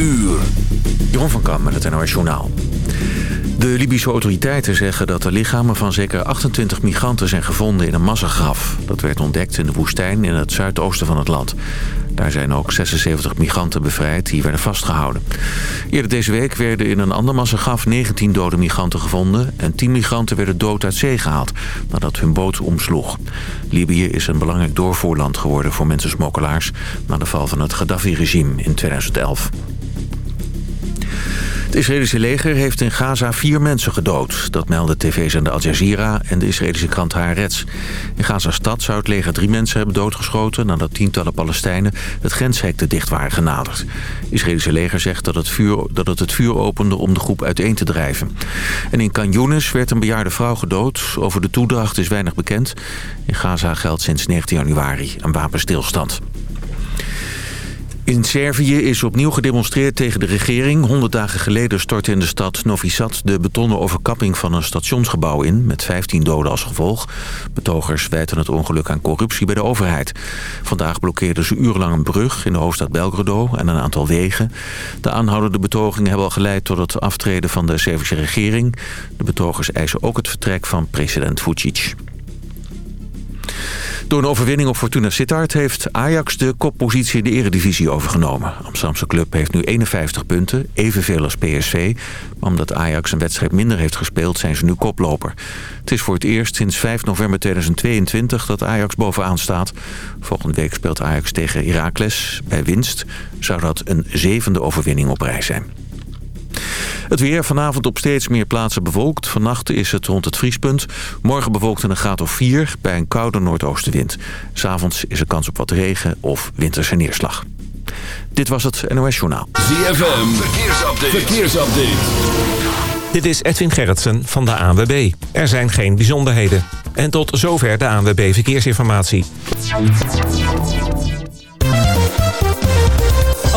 uur. Jeroen van Kam met het NOS Journaal. De Libische autoriteiten zeggen dat de lichamen van zeker 28 migranten zijn gevonden in een massagraf. Dat werd ontdekt in de woestijn in het zuidoosten van het land. Daar zijn ook 76 migranten bevrijd die werden vastgehouden. Eerder deze week werden in een ander massagraf 19 dode migranten gevonden... en 10 migranten werden dood uit zee gehaald nadat hun boot omsloeg. Libië is een belangrijk doorvoerland geworden voor mensensmokkelaars... na de val van het Gaddafi-regime in 2011. Het Israëlische leger heeft in Gaza vier mensen gedood. Dat melden tv's en de Al Jazeera en de Israëlische krant Haaretz. In Gaza-stad zou het leger drie mensen hebben doodgeschoten... nadat tientallen Palestijnen het grenshek te dicht waren genaderd. Het Israëlische leger zegt dat het, vuur, dat het het vuur opende om de groep uiteen te drijven. En in Canyonis werd een bejaarde vrouw gedood. Over de toedracht is weinig bekend. In Gaza geldt sinds 19 januari een wapenstilstand. In Servië is opnieuw gedemonstreerd tegen de regering. Honderd dagen geleden stortte in de stad Novi Sad de betonnen overkapping van een stationsgebouw in... met 15 doden als gevolg. Betogers wijten het ongeluk aan corruptie bij de overheid. Vandaag blokkeerden ze urenlang een brug in de hoofdstad Belgrado en een aantal wegen. De aanhoudende betogingen hebben al geleid tot het aftreden van de Servische regering. De betogers eisen ook het vertrek van president Vucic. Door een overwinning op Fortuna Sittard heeft Ajax de koppositie in de eredivisie overgenomen. Amsterdamse club heeft nu 51 punten, evenveel als PSV. Omdat Ajax een wedstrijd minder heeft gespeeld, zijn ze nu koploper. Het is voor het eerst sinds 5 november 2022 dat Ajax bovenaan staat. Volgende week speelt Ajax tegen Heracles. Bij winst zou dat een zevende overwinning op rij zijn. Het weer vanavond op steeds meer plaatsen bewolkt. Vannacht is het rond het vriespunt. Morgen bewolkt een graad of 4 bij een koude noordoostenwind. S'avonds is er kans op wat regen of winterse neerslag. Dit was het NOS Journaal. ZFM, verkeersupdate. verkeersupdate. Dit is Edwin Gerritsen van de ANWB. Er zijn geen bijzonderheden. En tot zover de ANWB Verkeersinformatie.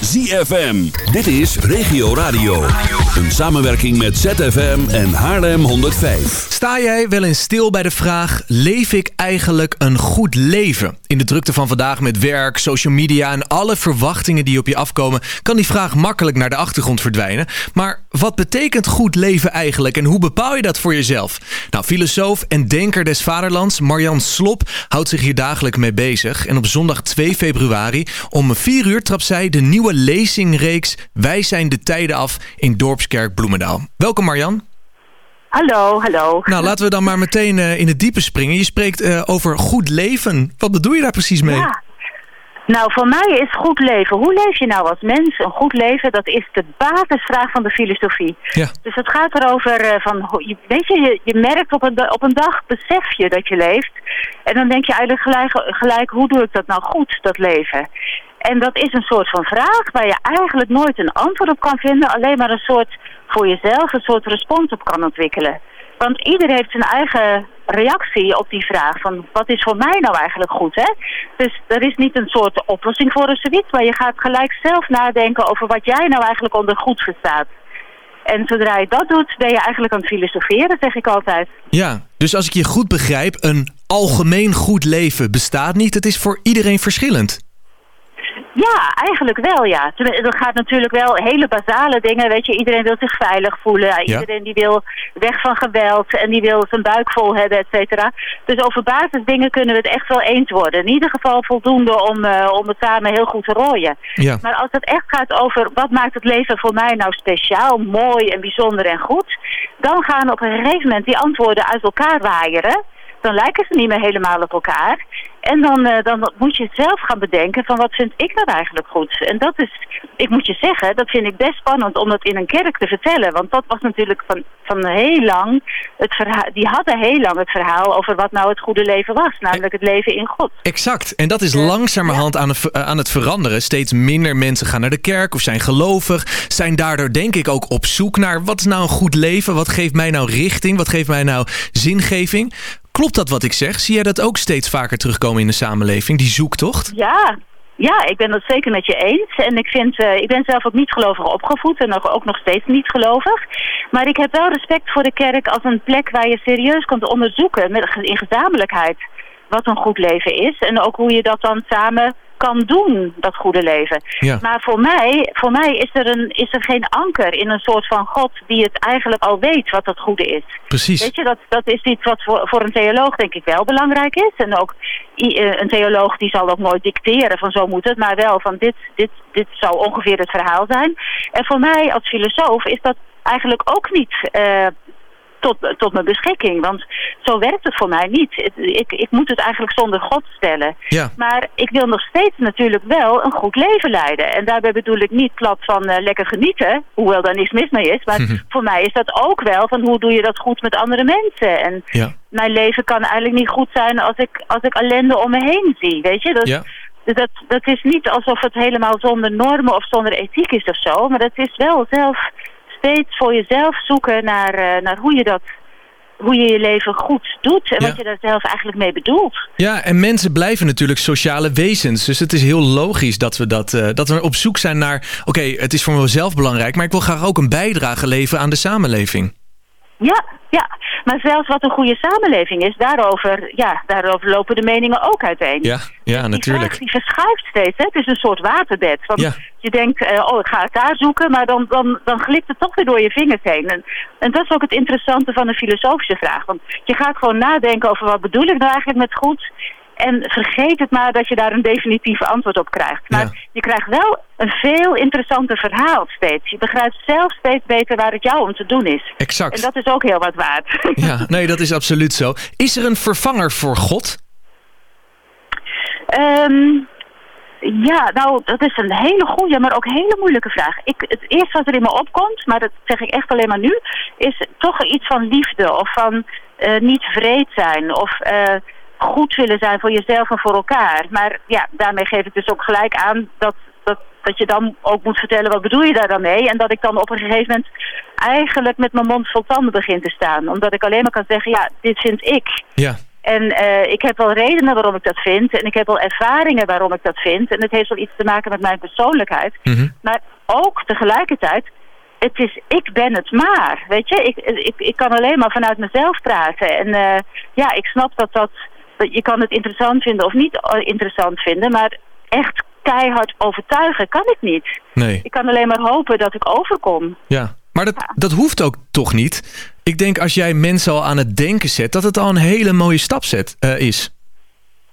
ZFM. Dit is Regio Radio. Een samenwerking met ZFM en Haarlem 105. Sta jij wel eens stil bij de vraag... leef ik eigenlijk een goed leven? In de drukte van vandaag met werk, social media... en alle verwachtingen die op je afkomen... kan die vraag makkelijk naar de achtergrond verdwijnen. Maar wat betekent goed leven eigenlijk... en hoe bepaal je dat voor jezelf? Nou, filosoof en denker des vaderlands Marjan Slop... houdt zich hier dagelijks mee bezig. En op zondag 2 februari om 4 uur trapt zij de nieuwe lezingreeks... Wij zijn de tijden af in Dorpskerk Bloemendaal. Welkom Marjan. Hallo, hallo. Nou, laten we dan maar meteen uh, in het diepe springen. Je spreekt uh, over goed leven. Wat bedoel je daar precies mee? Ja. Nou, voor mij is goed leven. Hoe leef je nou als mens? Een goed leven, dat is de basisvraag van de filosofie. Ja. Dus het gaat erover uh, van, weet je, je, je merkt op een, op een dag, besef je dat je leeft. En dan denk je eigenlijk gelijk, gelijk, hoe doe ik dat nou goed, dat leven? En dat is een soort van vraag waar je eigenlijk nooit een antwoord op kan vinden. Alleen maar een soort, voor jezelf, een soort respons op kan ontwikkelen. Want ieder heeft zijn eigen reactie op die vraag van wat is voor mij nou eigenlijk goed, hè? Dus er is niet een soort oplossing voor of zoiets, maar je gaat gelijk zelf nadenken over wat jij nou eigenlijk onder goed verstaat. En zodra je dat doet, ben je eigenlijk aan het filosoferen, zeg ik altijd. Ja, dus als ik je goed begrijp, een algemeen goed leven bestaat niet. Het is voor iedereen verschillend. Ja, eigenlijk wel, ja. Er gaat natuurlijk wel hele basale dingen, weet je. Iedereen wil zich veilig voelen. Ja. Iedereen die wil weg van geweld en die wil zijn buik vol hebben, et cetera. Dus over basisdingen kunnen we het echt wel eens worden. In ieder geval voldoende om, uh, om het samen heel goed te rooien. Ja. Maar als het echt gaat over wat maakt het leven voor mij nou speciaal, mooi en bijzonder en goed... dan gaan op een gegeven moment die antwoorden uit elkaar waaieren... dan lijken ze niet meer helemaal op elkaar. En dan, uh, dan moet je zelf gaan bedenken van wat vind ik nou eigenlijk goed. En dat is, ik moet je zeggen, dat vind ik best spannend om dat in een kerk te vertellen. Want dat was natuurlijk van, van heel lang, het verhaal, die hadden heel lang het verhaal over wat nou het goede leven was. Namelijk het leven in God. Exact. En dat is langzamerhand aan het, aan het veranderen. Steeds minder mensen gaan naar de kerk of zijn gelovig. Zijn daardoor denk ik ook op zoek naar wat is nou een goed leven? Wat geeft mij nou richting? Wat geeft mij nou zingeving? Klopt dat wat ik zeg? Zie jij dat ook steeds vaker terugkomen in de samenleving, die zoektocht? Ja, ja, ik ben dat zeker met je eens. En ik, vind, uh, ik ben zelf ook niet gelovig opgevoed en ook nog steeds niet gelovig. Maar ik heb wel respect voor de kerk als een plek waar je serieus kunt onderzoeken met, in gezamenlijkheid wat een goed leven is. En ook hoe je dat dan samen kan doen, dat goede leven. Ja. Maar voor mij, voor mij is, er een, is er geen anker in een soort van God die het eigenlijk al weet wat het goede is. Precies. Weet je, dat, dat is iets wat voor, voor een theoloog denk ik wel belangrijk is. En ook een theoloog die zal ook nooit dicteren van zo moet het, maar wel van dit, dit, dit zou ongeveer het verhaal zijn. En voor mij als filosoof is dat eigenlijk ook niet... Uh, tot, tot mijn beschikking. Want zo werkt het voor mij niet. Ik, ik moet het eigenlijk zonder God stellen. Ja. Maar ik wil nog steeds natuurlijk wel een goed leven leiden. En daarbij bedoel ik niet plat van uh, lekker genieten. Hoewel daar niks mis mee is. Maar voor mij is dat ook wel van hoe doe je dat goed met andere mensen. En ja. mijn leven kan eigenlijk niet goed zijn als ik, als ik ellende om me heen zie. Weet je? Dat, Ja. dat, dat is niet alsof het helemaal zonder normen of zonder ethiek is of zo. Maar dat is wel zelf steeds voor jezelf zoeken naar, uh, naar hoe je dat hoe je je leven goed doet en Ja. wat je daar zelf eigenlijk mee bedoelt. Ja, en mensen blijven natuurlijk sociale wezens. Dus het is heel logisch dat we, dat, uh, dat we op zoek zijn naar... oké, okay, het is voor mezelf belangrijk... maar ik wil graag ook een bijdrage leveren aan de samenleving. Ja, ja. Maar zelfs wat een goede samenleving is, daarover, ja, daarover lopen de meningen ook uiteen. Ja, ja Die natuurlijk. vraag die verschuift steeds. Hè? Het is een soort waterbed. Want Ja. je denkt, eh, oh, ik ga het daar zoeken, maar dan, dan, dan glipt het toch weer door je vingers heen. En, en dat is ook het interessante van een filosofische vraag. Want je gaat gewoon nadenken over wat bedoel ik nou eigenlijk met goed. En vergeet het maar dat je daar een definitief antwoord op krijgt. Maar Ja. je krijgt wel een veel interessanter verhaal steeds. Je begrijpt zelf steeds beter waar het jou om te doen is. Exact. En dat is ook heel wat waard. Ja, nee, dat is absoluut zo. Is er een vervanger voor God? Ehm, ja, nou, dat is een hele goede, maar ook hele moeilijke vraag. Ik, het eerste wat er in me opkomt, maar dat zeg ik echt alleen maar nu, is toch iets van liefde of van eh, niet vreed zijn of eh, goed willen zijn voor jezelf en voor elkaar. Maar ja, daarmee geef ik dus ook gelijk aan dat, dat, dat je dan ook moet vertellen wat bedoel je daar dan mee. En dat ik dan op een gegeven moment eigenlijk met mijn mond vol tanden begin te staan. Omdat ik alleen maar kan zeggen, ja, dit vind ik. Ja, En eh, ik heb wel redenen waarom ik dat vind. En ik heb wel ervaringen waarom ik dat vind. En het heeft wel iets te maken met mijn persoonlijkheid. Mhm. Maar ook tegelijkertijd, het is ik ben het maar. Weet je, ik, ik, ik kan alleen maar vanuit mezelf praten. En eh, ja, ik snap dat dat, dat... Je kan het interessant vinden of niet eh, interessant vinden. Maar echt keihard overtuigen kan ik niet. nee. Ik kan alleen maar hopen dat ik overkom. Ja. Maar dat, dat hoeft ook toch niet? Ik denk als jij mensen al aan het denken zet... dat het al een hele mooie stap zet, eh, is.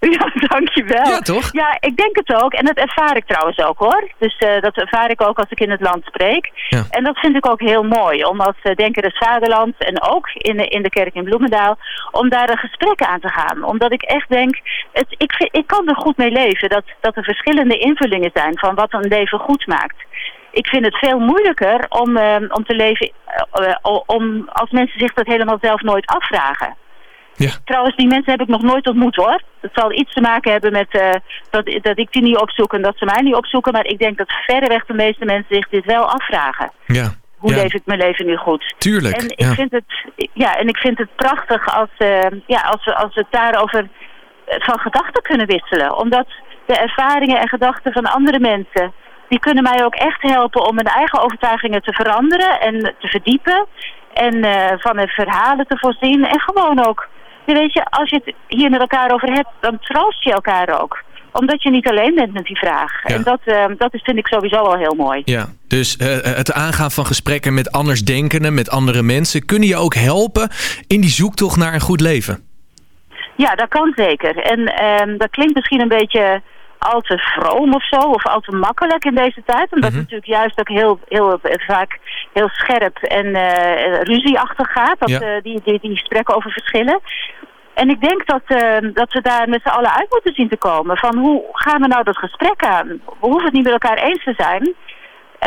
Ja, dankjewel. Ja, toch? Ja, ik denk het ook. En dat ervaar ik trouwens ook hoor. Dus eh, dat ervaar ik ook als ik in het land spreek. Ja. En dat vind ik ook heel mooi. Om als uh, Denker des Vaderlands en ook in de, in de kerk in Bloemendaal... om daar een gesprek aan te gaan. Omdat ik echt denk, het, ik, vind, ik kan er goed mee leven. Dat, dat er verschillende invullingen zijn van wat een leven goed maakt. Ik vind het veel moeilijker om, uh, om te leven... Uh, om, als mensen zich dat helemaal zelf nooit afvragen. Ja. Trouwens, die mensen heb ik nog nooit ontmoet hoor. Het zal iets te maken hebben met uh, dat, dat ik die niet opzoek en dat ze mij niet opzoeken. Maar ik denk dat verreweg de meeste mensen zich dit wel afvragen. Ja. Hoe ja. leef ik mijn leven nu goed? Tuurlijk. En ik, ja. vind, het, ja, en ik vind het prachtig als, uh, ja, als, we, als we het daarover van gedachten kunnen wisselen. Omdat de ervaringen en gedachten van andere mensen... die kunnen mij ook echt helpen om mijn eigen overtuigingen te veranderen en te verdiepen. En uh, van de verhalen te voorzien. En gewoon ook weet je, als je het hier met elkaar over hebt, dan troost je elkaar ook. Omdat je niet alleen bent met die vraag. Ja. En dat, uh, dat is, vind ik sowieso wel heel mooi. Ja, dus uh, het aangaan van gesprekken met andersdenkenden, met andere mensen... kunnen je ook helpen in die zoektocht naar een goed leven? Ja, dat kan zeker. En uh, dat klinkt misschien een beetje al te vroom of zo, of al te makkelijk in deze tijd. Omdat Mhm. het natuurlijk juist ook heel, heel vaak heel scherp en uh, ruzieachtig gaat, dat, Ja. uh, die, die, die gesprekken over verschillen. En ik denk dat, uh, dat we daar met z'n allen uit moeten zien te komen. Van hoe gaan we nou dat gesprek aan? We hoeven het niet met elkaar eens te zijn.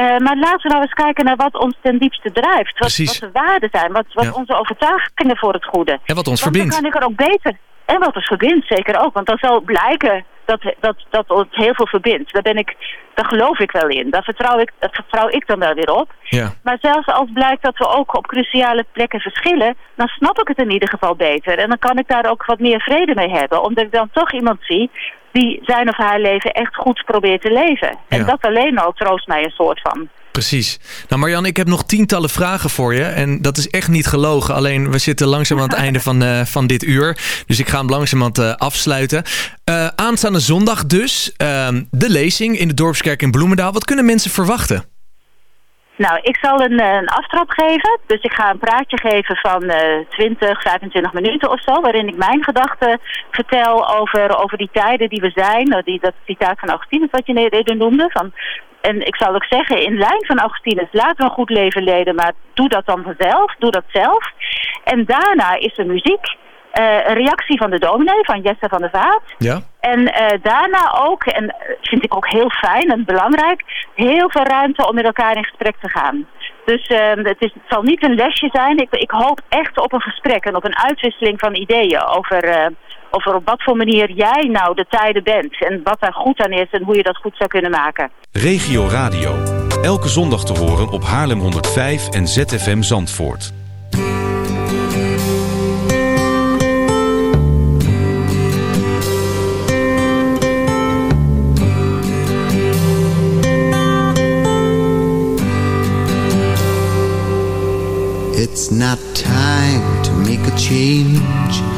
Uh, maar laten we nou eens kijken naar wat ons ten diepste drijft. Wat, wat de waarden zijn. Wat, wat onze overtuigingen voor het goede. En wat ons verbindt. Dan kan ik er ook beter... En wat ons verbindt, zeker ook. Want dan zal blijken dat, dat, dat ons heel veel verbindt. Daar, ben ik, daar geloof ik wel in. Daar vertrouw ik, dat vertrouw ik dan wel weer op. Ja. Maar zelfs als blijkt dat we ook op cruciale plekken verschillen... dan snap ik het in ieder geval beter. En dan kan ik daar ook wat meer vrede mee hebben. Omdat ik dan toch iemand zie die zijn of haar leven echt goed probeert te leven. En dat alleen al troost mij een soort van. Precies. Nou Marianne, ik heb nog tientallen vragen voor je. En dat is echt niet gelogen. Alleen we zitten langzaam aan het einde van, uh, van dit uur. Dus ik ga hem langzaam uh, afsluiten. Uh, aanstaande zondag dus. Ehm, de lezing in de Dorpskerk in Bloemendaal. Wat kunnen mensen verwachten? Nou, ik zal een, een aftrap geven. Dus ik ga een praatje geven van uh, 20, 25 minuten of zo. Waarin ik mijn gedachten vertel over, over die tijden die we zijn. Nou, die, dat citaat van Augustinus wat je net noemde. Van, en ik zal ook zeggen, in lijn van Augustinus, laten we een goed leven leiden. Maar doe dat dan vanzelf. Doe dat zelf. En daarna is er muziek. Uh, een reactie van de dominee, van Jesse van der Vaat. Ja. En uh, daarna ook, en vind ik ook heel fijn en belangrijk, heel veel ruimte om met elkaar in gesprek te gaan. Dus uh, het, is, het zal niet een lesje zijn. Ik, ik hoop echt op een gesprek en op een uitwisseling van ideeën over, over op wat voor manier jij nou de tijden bent. En wat daar goed aan is en hoe je dat goed zou kunnen maken. Regio Radio. Elke zondag te horen op Haarlem 105 en ZFM Zandvoort. It's not time to make a change.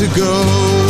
To go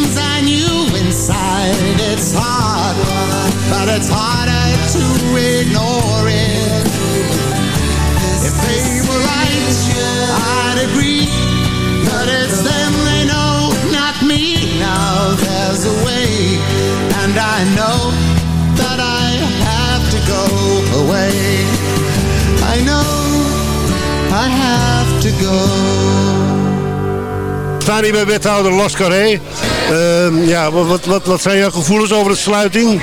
inside. It's hard, but it's harder to ignore it. If they were right, I'd agree. But it's them they know, not me. Now there's a way, and I know that I have to go away. I know I have to go. Staan hier bij wethouder Las Carré. Ehm, ja, wat, wat, wat zijn jouw gevoelens over de sluiting?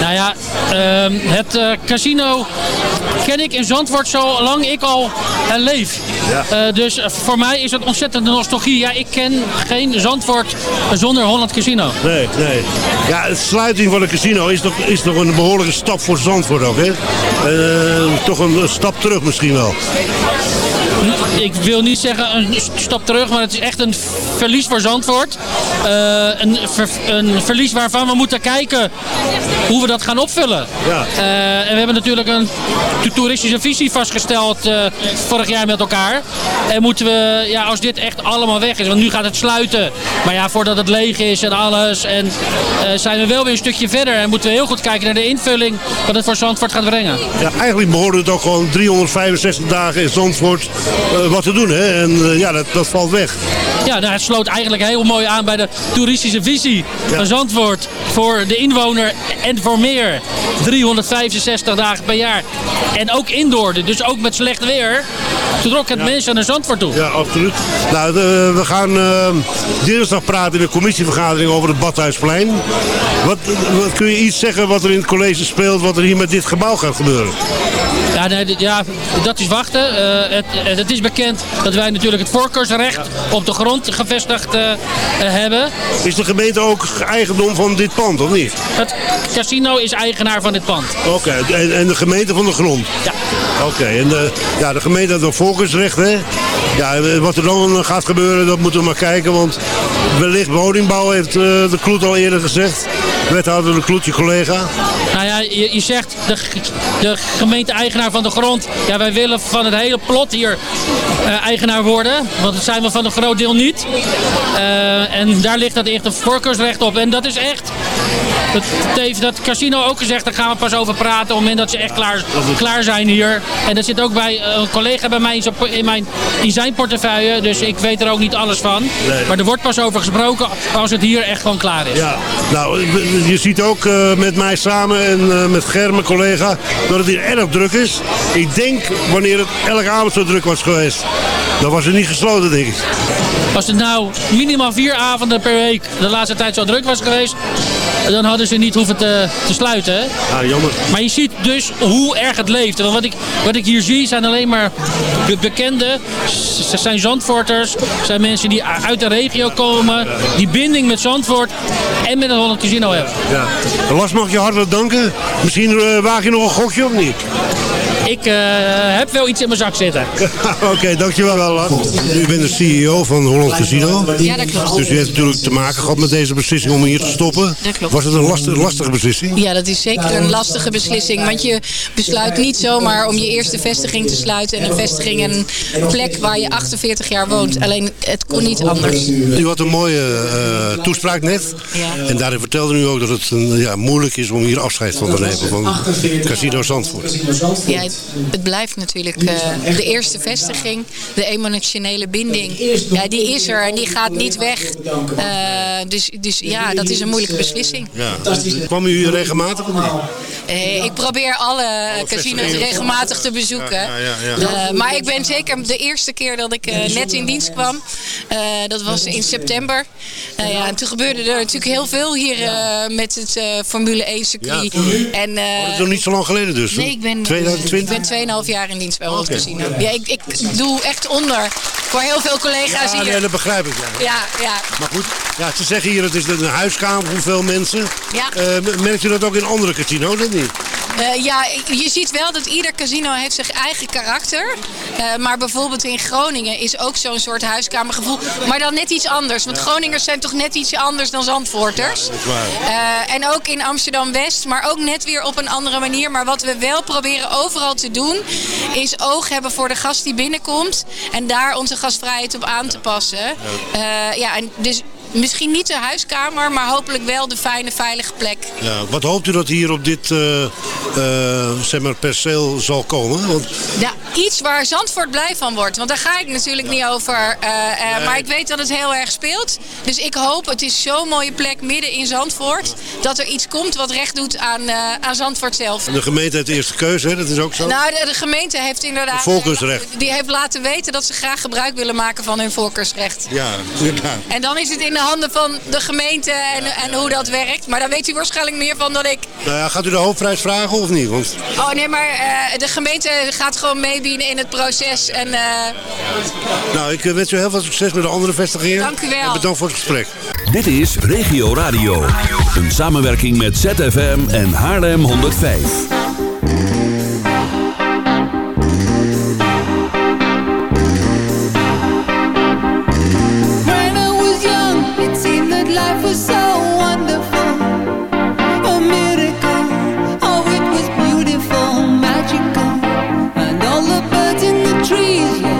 Nou ja, ehm, het eh, casino ken ik in Zandvoort zolang ik al uh, leef. Ja. Eh, dus voor mij is het ontzettende nostalgie. Ja, ik ken geen Zandvoort zonder Holland Casino. Nee, nee. Ja, de sluiting van een casino is toch, is toch een behoorlijke stap voor Zandvoort ook, hè? Eh, toch een stap terug misschien wel. Ik wil niet zeggen een stap terug, maar het is echt een verlies voor Zandvoort. Eh, een, ver- een verlies waarvan we moeten kijken hoe we dat gaan opvullen. Ja. Eh, en we hebben natuurlijk een to- toeristische visie vastgesteld eh, vorig jaar met elkaar. En moeten we, ja, als dit echt allemaal weg is, want nu gaat het sluiten. Maar ja, voordat het leeg is en alles. En zijn we wel weer een stukje verder. En moeten we heel goed kijken naar de invulling wat het voor Zandvoort gaat brengen. Ja, eigenlijk behoorde het ook gewoon 365 dagen in Zandvoort wat te doen, hè? En eh, ja, dat, dat valt weg. Ja, nou, het sloot eigenlijk heel mooi aan bij de toeristische visie van Zandvoort. Voor de inwoner en voor meer. 365 dagen per jaar. En ook indoor, dus ook met slecht weer. Trok het mensen naar Zandvoort toe. Ja, absoluut. Nou, de- we gaan eh, dinsdag praten in de commissievergadering over het Badhuisplein. Wat, wat kun je iets zeggen wat er in het college speelt, wat er hier met dit gebouw gaat gebeuren? Ja, nee, ja dat is wachten. Eh, het, het, het is bekend dat wij natuurlijk het voorkeursrecht op de grond gevestigd eh, eh, hebben. Is de gemeente ook eigendom van dit pand, of niet? Het casino is eigenaar van dit pand. Oké, en, en de gemeente van de grond? Ja. Oké, en de, ja, de gemeente heeft een voorkeursrecht, hè? Ja, wat er dan gaat gebeuren, dat moeten we maar kijken, want wellicht woningbouw heeft eh, de Kloet al eerder gezegd. Wethouder de Kloet, collega. Nou ja, je, je zegt de, de gemeente-eigenaar van de grond. Ja, wij willen van het hele plot hier eh, eigenaar worden. Want dat zijn we van een groot deel niet. Eh, en daar ligt dat echt een voorkeursrecht op. En dat is echt... Dat heeft dat casino ook gezegd, daar gaan we pas over praten op het moment dat ze echt klaar, klaar zijn hier. En dat zit ook bij eh, een collega bij mij in, mijn, in zijn portefeuille, dus ik weet er ook niet alles van. Nee. Maar er wordt pas over gesproken als het hier echt gewoon klaar is. Ja, nou, je ziet ook eh, met mij samen en eh, met Ger, mijn collega, dat het hier erg druk is. Ik denk, wanneer het elke avond zo druk was geweest, dan was het niet gesloten, denk ik. Als het nou minimaal vier avonden per week de laatste tijd zo druk was geweest, dan hadden ze niet hoeven te, te sluiten. hè. Ja, jammer. Maar je ziet dus hoe erg het leeft. Want wat ik, wat ik hier zie zijn alleen maar be- bekende. Ze zijn Zandvoorters. zijn mensen die uit de regio komen. Die binding met Zandvoort en met het Holland Casino hebben. Ja. Las mag je hartelijk danken. Misschien eh, waag je nog een gokje of niet? Ik eh, heb wel iets in mijn zak zitten. Oké, dankjewel wel, Lars. U bent de CEO van Holland Casino. Ja, dat klopt. Dus u heeft natuurlijk te maken gehad met deze beslissing om hier te stoppen. Dat klopt. Was het een lastige, lastige beslissing? Ja, dat is zeker een lastige beslissing. Want je besluit niet zomaar om je eerste vestiging te sluiten. En een vestiging en een plek waar je 48 jaar woont. Alleen het kon niet anders. U had een mooie eh, toespraak net. Ja. En daarin vertelde u ook dat het een, ja, moeilijk is om hier afscheid van te nemen van Casino Zandvoort. Ja, het, het blijft natuurlijk eh, de eerste vestiging. De emotionele binding. Ja, die is er en die gaat niet weg. Eh, dus, dus ja, dat is een moeilijke beslissing. Ja. Kwam u hier regelmatig? Eh, ik probeer alle casinos regelmatig te bezoeken. Ja, ja, ja. Eh, maar ik ben zeker de eerste keer dat ik eh, net in dienst kwam. eh, dat was in september. Eh, ja, en toen gebeurde er natuurlijk heel veel hier eh, met het eh, Formule 1 circuit. en, eh, Dat is nog niet zo lang geleden dus. Nee, ik ben, 2020? Ik ben 2,5 jaar in dienst bij Holland Casino. Ja, ik, ik doe echt onder voor heel veel collega's Ja, hier. nee, dat begrijp ik. Ja. Ja, ja. Maar goed, ja, ze zeggen hier het is een huiskamer, hoeveel mensen. Ja. Eh, merkt u dat ook in andere casino's niet? Eh, ja, je ziet wel dat ieder casino heeft zijn eigen karakter. Eh, maar bijvoorbeeld in Groningen is ook zo'n soort huiskamergevoel. Maar dan net iets anders. Want Groningers zijn toch net iets anders dan Zandvoorters. Eh, en ook in Amsterdam-West, maar ook net weer op een andere manier. Maar wat we wel proberen overal te doen, is oog hebben voor de gast die binnenkomt. En daar onze gastvrijheid op aan te passen. Eh, ja, en dus misschien niet de huiskamer, maar hopelijk wel de fijne, veilige plek. Ja, wat hoopt u dat hier op dit eh, eh, zeg maar perceel zal komen? Want Ja. iets waar Zandvoort blij van wordt. Want daar ga ik natuurlijk niet over. eh, Maar ik weet dat het heel erg speelt. Dus ik hoop, het is zo'n mooie plek midden in Zandvoort... dat er iets komt wat recht doet aan, aan Zandvoort zelf. De gemeente heeft de eerste keuze, hè? dat is ook zo. Nou, de, de gemeente heeft inderdaad... Voorkeursrecht. Die heeft laten weten dat ze graag gebruik willen maken van hun voorkeursrecht. Ja, inderdaad. En dan is het in de handen van de gemeente en, en hoe dat werkt. Maar daar weet u waarschijnlijk meer van dan ik. Nou ja, gaat u de hoofdprijs vragen of niet? Want Oh nee, maar eh, de gemeente gaat gewoon meebieden in het proces. En eh, Nou, ik eh, wens u heel veel succes met de andere vestigingen. Dank u wel. En bedankt voor het gesprek. Dit is Regio Radio. Een samenwerking met ZFM en Haarlem 105. Trees,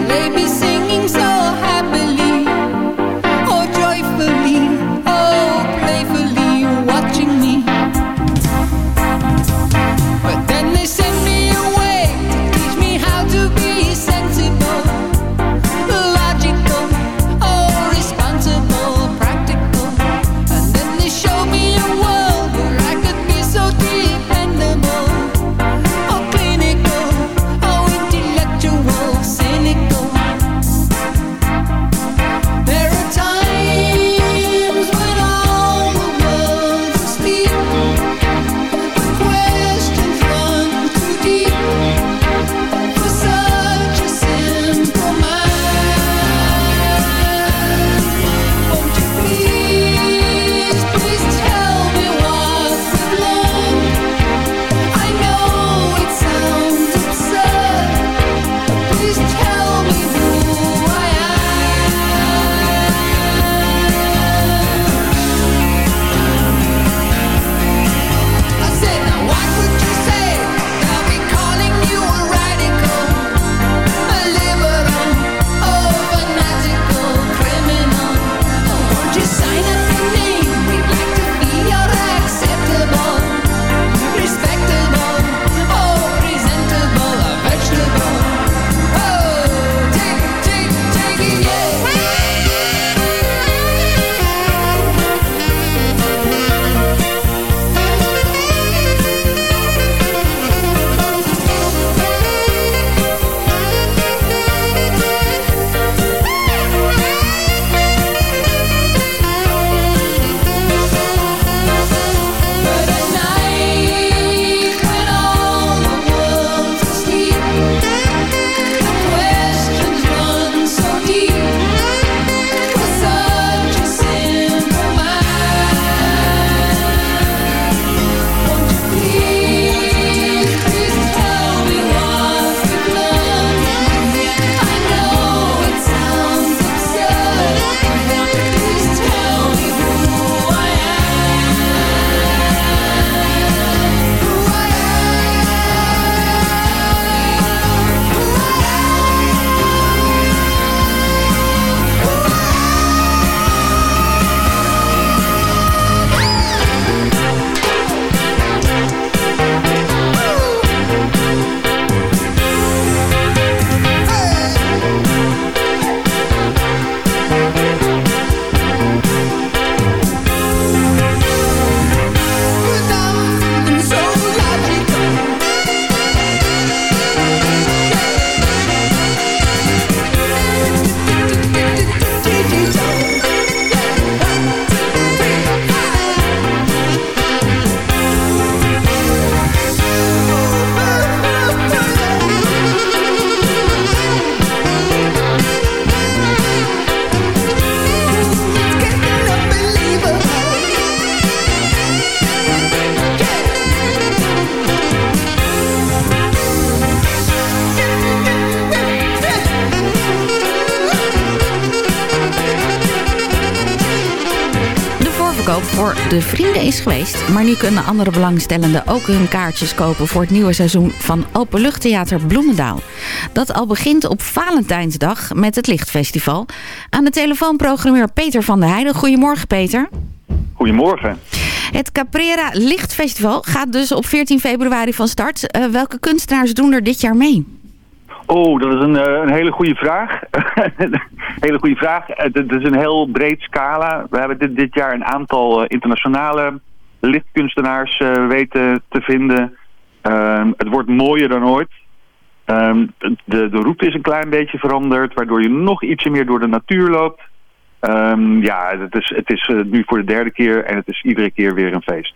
is geweest. Maar nu kunnen andere belangstellenden ook hun kaartjes kopen... voor het nieuwe seizoen van Openluchttheater Bloemendaal. Dat al begint op Valentijnsdag met het Lichtfestival. Aan de telefoon programmeur Peter van der Heijden. Goedemorgen Peter. Goedemorgen. Het Caprera Lichtfestival gaat dus op 14 februari van start. Eh, welke kunstenaars doen er dit jaar mee? Oh, dat is een, eh, een hele goede vraag. hele goede vraag. Het, het is een heel breed scala. We hebben dit, dit jaar een aantal eh, internationale lichtkunstenaars eh, weten te vinden. Ehm, het wordt mooier dan ooit. Ehm, de, de route is een klein beetje veranderd, waardoor je nog ietsje meer door de natuur loopt. Ehm, ja, het is, het is eh, nu voor de derde keer en het is iedere keer weer een feest.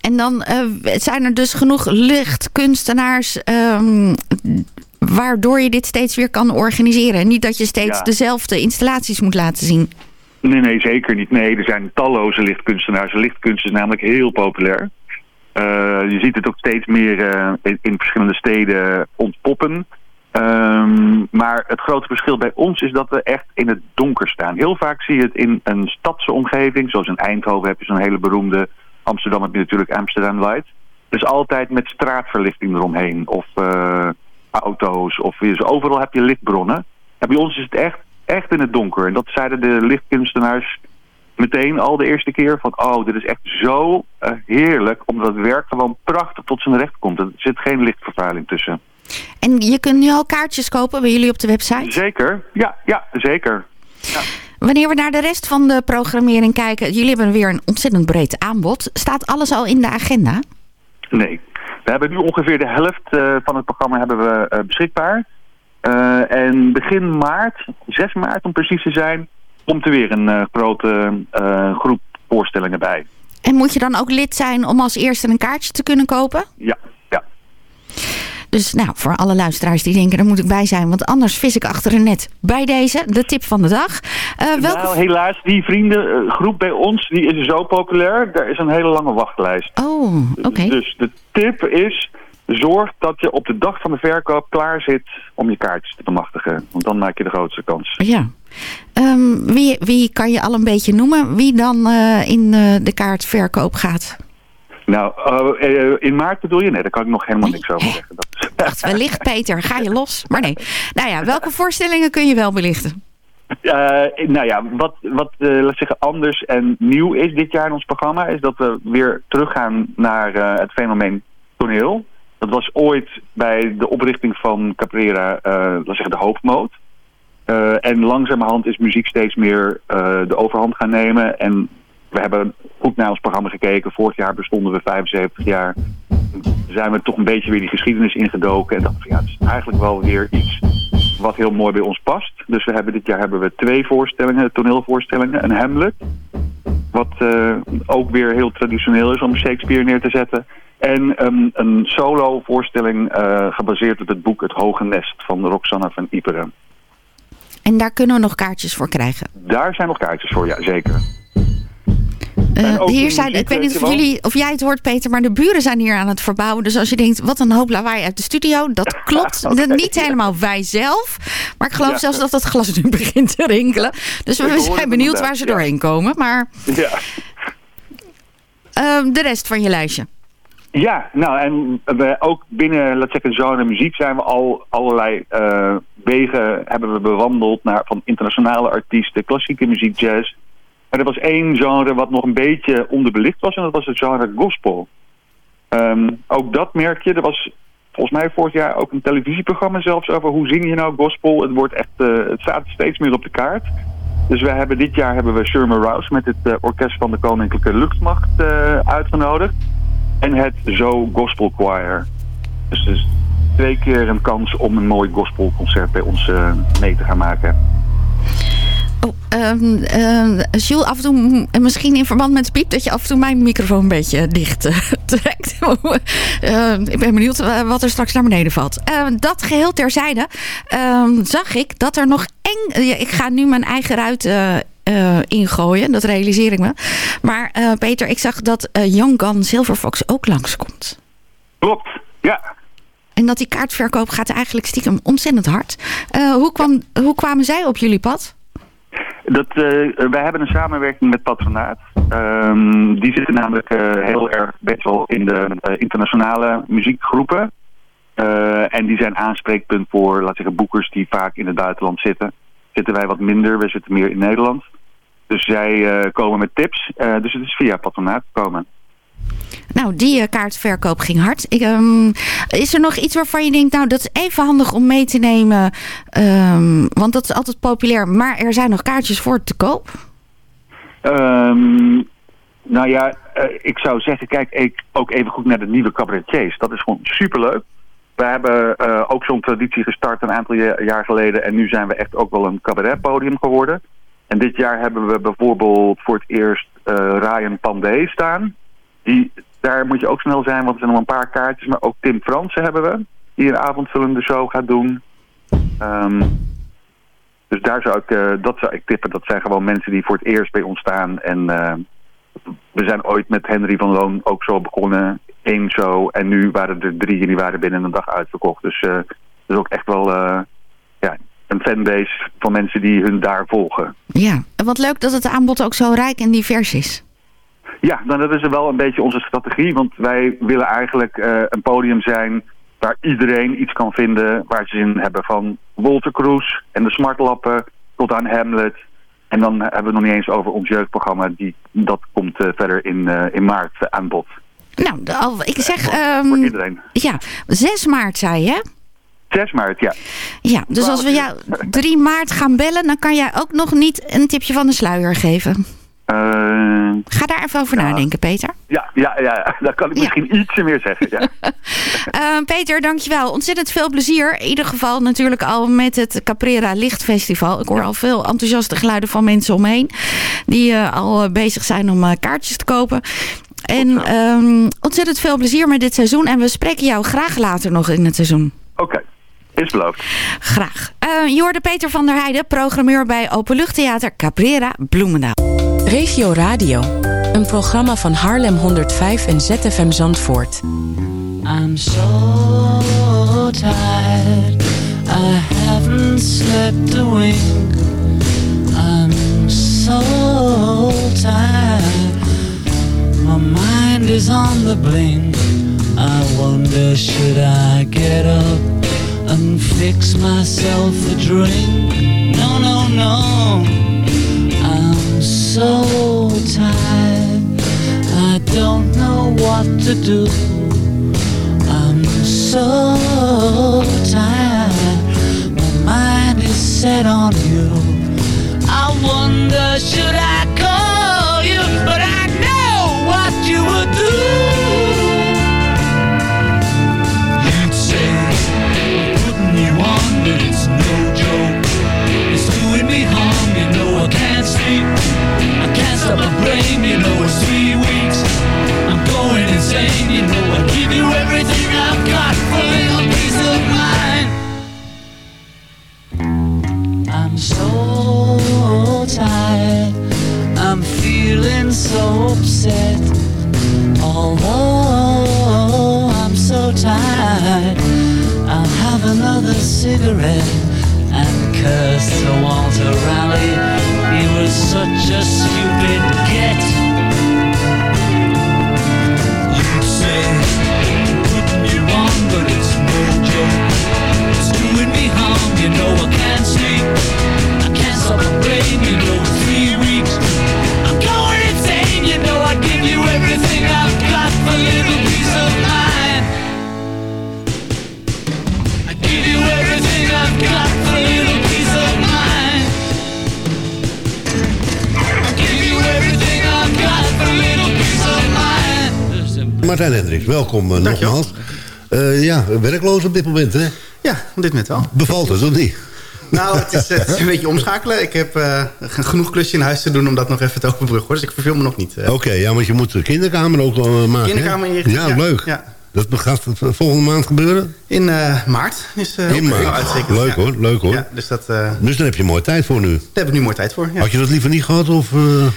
En dan eh, zijn er dus genoeg lichtkunstenaars... waardoor je dit steeds weer kan organiseren. En niet dat je steeds Ja. dezelfde installaties moet laten zien. Nee, nee, zeker niet. Nee, er zijn talloze lichtkunstenaars. Lichtkunst is namelijk heel populair. Eh, je ziet het ook steeds meer eh, in, in verschillende steden ontpoppen. Ehm, maar het grote verschil bij ons is dat we echt in het donker staan. Heel vaak zie je het in een stadse omgeving. Zoals in Eindhoven heb je zo'n hele beroemde... Amsterdam heb je natuurlijk Amsterdam Light. Dus altijd met straatverlichting eromheen. Of eh, auto's. Of dus overal heb je lichtbronnen. En bij ons is het echt, echt in het donker. En dat zeiden de lichtkunstenaars meteen al de eerste keer. Van oh, dit is echt zo eh, heerlijk. Omdat het werk gewoon prachtig tot zijn recht komt. Er zit geen lichtvervuiling tussen. En je kunt nu al kaartjes kopen bij jullie op de website. Zeker, ja, ja, zeker. Wanneer we naar de rest van de programmering kijken... jullie hebben weer een ontzettend breed aanbod. Staat alles al in de agenda? Nee. We hebben nu ongeveer de helft eh, van het programma hebben we eh, beschikbaar. Eh, en begin maart, 6 maart om precies te zijn, komt er weer een grote groep voorstellingen bij. En moet je dan ook lid zijn om als eerste een kaartje te kunnen kopen? Ja. Dus nou, voor alle luisteraars die denken, daar moet ik bij zijn. Want anders vis ik achter een net. Bij deze, de tip van de dag. Eh, welke... Nou, helaas, die vriendengroep bij ons, die is zo populair. Daar is een hele lange wachtlijst. Oh, oké. Dus de tip is, zorg dat je op de dag van de verkoop klaar zit om je kaartjes te bemachtigen. Want dan maak je de grootste kans. Ja. Ehm, wie, wie kan je al een beetje noemen? Wie dan eh, in eh, de kaartverkoop gaat? Nou, eh, eh, in maart bedoel je? Nee, daar kan ik nog helemaal niks over zeggen. Dat is... Dacht wellicht, Peter, ga je los? Maar nee. Nou ja, welke voorstellingen kun je wel belichten? Eh, nou ja, wat, wat laat zeggen, anders en nieuw is dit jaar in ons programma... is dat we weer teruggaan naar het fenomeen toneel. Dat was ooit bij de oprichting van Caprera, laat zeggen, de hoofdmoot. En langzamerhand is muziek steeds meer de overhand gaan nemen. En we hebben goed naar ons programma gekeken. Vorig jaar bestonden we 75 jaar. Zijn we toch een beetje weer die geschiedenis ingedoken. En dachten van ja, het is eigenlijk wel weer iets wat heel mooi bij ons past. Dus we hebben dit jaar hebben we twee voorstellingen, toneelvoorstellingen. Een Hamlet, wat eh, ook weer heel traditioneel is om Shakespeare neer te zetten. En een solo voorstelling eh, gebaseerd op het boek Het Hoge Nest van Roxanne van Iperen. En daar kunnen we nog kaartjes voor krijgen. Daar zijn nog kaartjes voor, ja zeker. Eh, hier een zijn, ik weet niet of, jullie, of jij het hoort, Peter, maar de buren zijn hier aan het verbouwen. Dus als je denkt, wat een hoop lawaai uit de studio, dat klopt. Niet helemaal wij zelf. Maar ik geloof Ja. zelfs dat dat glas nu begint te rinkelen. Dus we zijn benieuwd waar ze ja. doorheen komen. Maar Ja. ehm, de rest van je lijstje. Ja, nou en we ook binnen, laat zeggen, genre muziek zijn we al allerlei eh, wegen hebben we bewandeld naar van internationale artiesten, klassieke muziek, jazz. Maar er was één genre wat nog een beetje onderbelicht was en dat was het genre gospel. Ehm, ook dat merk je. Er was volgens mij vorig jaar ook een televisieprogramma zelfs over hoe zing je nou gospel. Het, wordt echt, eh, het staat steeds meer op de kaart. Dus we hebben dit jaar hebben we Sherman Rouse met het eh, orkest van de Koninklijke Luchtmacht eh, uitgenodigd. En het Zo Gospel Choir. Dus is twee keer een kans om een mooi gospelconcert bij ons mee te gaan maken. Oh, ehm ehm, Jules, af en toe, misschien in verband met piep, dat je af en toe mijn microfoon een beetje dicht eh, trekt. Ehm, ik ben benieuwd eh, wat er straks naar beneden valt. Dat geheel terzijde zag ik dat er nog eng... ja, ik ga nu mijn eigen ruit eh, ingooien, dat realiseer ik me. Maar Peter, ik zag dat eh, Young Gun Silver Fox ook langskomt. Klopt, ja. En dat die kaartverkoop gaat eigenlijk stiekem ontzettend hard. Hoe, kwam, hoe kwamen zij op jullie pad? Dat, eh, wij hebben een samenwerking met Patronaat. Ehm, die zitten namelijk eh, heel erg best wel in de eh, internationale muziekgroepen. En die zijn aanspreekpunt voor, laat zeggen, boekers die vaak in het buitenland zitten. Zitten wij wat minder, we zitten meer in Nederland. Dus zij komen met tips. Dus het is via Patronaat gekomen. Nou, die eh, kaartverkoop ging hard. Ehm, is er nog iets waarvan je denkt, nou, dat is even handig om mee te nemen? Ehm, want dat is altijd populair, maar er zijn nog kaartjes voor te koop. Ehm, nou ja, eh, ik zou zeggen, kijk ik, ook even goed naar de nieuwe cabaretiers. Dat is gewoon superleuk. We hebben eh, ook zo'n traditie gestart een aantal ja- jaar geleden. En nu zijn we echt ook wel een cabaretpodium geworden. En dit jaar hebben we bijvoorbeeld voor het eerst Ryan Pandey staan. Die, daar moet je ook snel zijn, want er zijn nog een paar kaartjes. Maar ook Tim Fransen hebben we, die een avondvullende show gaat doen. Ehm, dus daar zou ik, eh, dat zou ik tippen. Dat zijn gewoon mensen die voor het eerst bij ons staan. En eh, we zijn ooit met Henry van Loon ook zo begonnen. Eén show. En nu waren er drie en die waren binnen een dag uitverkocht. Dus eh dat is ook echt wel ja, een fanbase van mensen die hun daar volgen. Ja, en wat leuk dat het aanbod ook zo rijk en divers is. Ja, nou, dat is wel een beetje onze strategie. Want wij willen eigenlijk eh, een podium zijn waar iedereen iets kan vinden waar ze zin in hebben. Van Walter Cruz en de Smartlappen tot aan Hamlet. En dan hebben we het nog niet eens over ons jeugdprogramma. Die, dat komt eh, verder in, eh, in maart aan bod. Nou, ik zeg... Voor ehm, iedereen. ja, 6 maart zei je, hè? 6 maart, ja. Ja, dus als we jou 3 maart gaan bellen, dan kan jij ook nog niet een tipje van de sluier geven. Eh, Ga daar even over nadenken, Peter. ja, ja, ja, daar kan ik misschien ietsje meer zeggen. Ja. Eh, Peter, dankjewel. Ontzettend veel plezier. In ieder geval natuurlijk al met het Caprera Lichtfestival. Ik hoor al veel enthousiaste geluiden van mensen omheen. Die eh, al bezig zijn om kaartjes te kopen. En ehm, ontzettend veel plezier met dit seizoen. En we spreken jou graag later nog in het seizoen. Oké, is beloofd. Graag. Je hoorde Peter van der Heijden, programmeur bij Openluchttheater Caprera Bloemendaal. Regio Radio. Een programma van Haarlem 105 en ZFM Zandvoort. I'm so tired. I haven't slept a wink. I'm so tired. My mind is on the blink. I wonder should I get up and fix myself a drink? No, no, no. So tired. I don't know what to do. I'm so tired. My mind is set on you. I wonder should I you know it's three weeks. I'm going insane, you know I give you everything I've got for a little peace of mind. I'm so tired, I'm feeling so upset. Although I'm so tired, I'll have another cigarette and curse to Walter Raleigh. He was such a stupid get. You know I can't sleep. I can't stop my brain, you know it's three weeks. I'm going insane, you know I give you everything I've got for a little peace of mind. I give you everything I've got for a little peace of mind. I give you everything I've got for a little peace of mind. Martijn Hendricks, welkom eh, nogmaals. Eh, ja, werkloos op dit moment, hè? Ja, op dit moment wel. Bevalt het, of niet? Nou, het is, het is een beetje omschakelen. Ik heb eh, genoeg klusje in huis te doen om dat nog even te overbruggen. hoor. Dus ik verveel me nog niet. eh. Oké, ja, want je moet de kinderkamer ook wel eh, maken? Kinderkamer inrichten, Ja, ja. leuk. Ja. Dat gaat volgende maand gebeuren? In maart is In maart. Leuk Ja. hoor, leuk hoor. Ja, dus dat, Dus daar heb je mooi tijd voor nu. daar heb ik nu mooi tijd voor. Ja. Had je dat liever niet gehad? Of?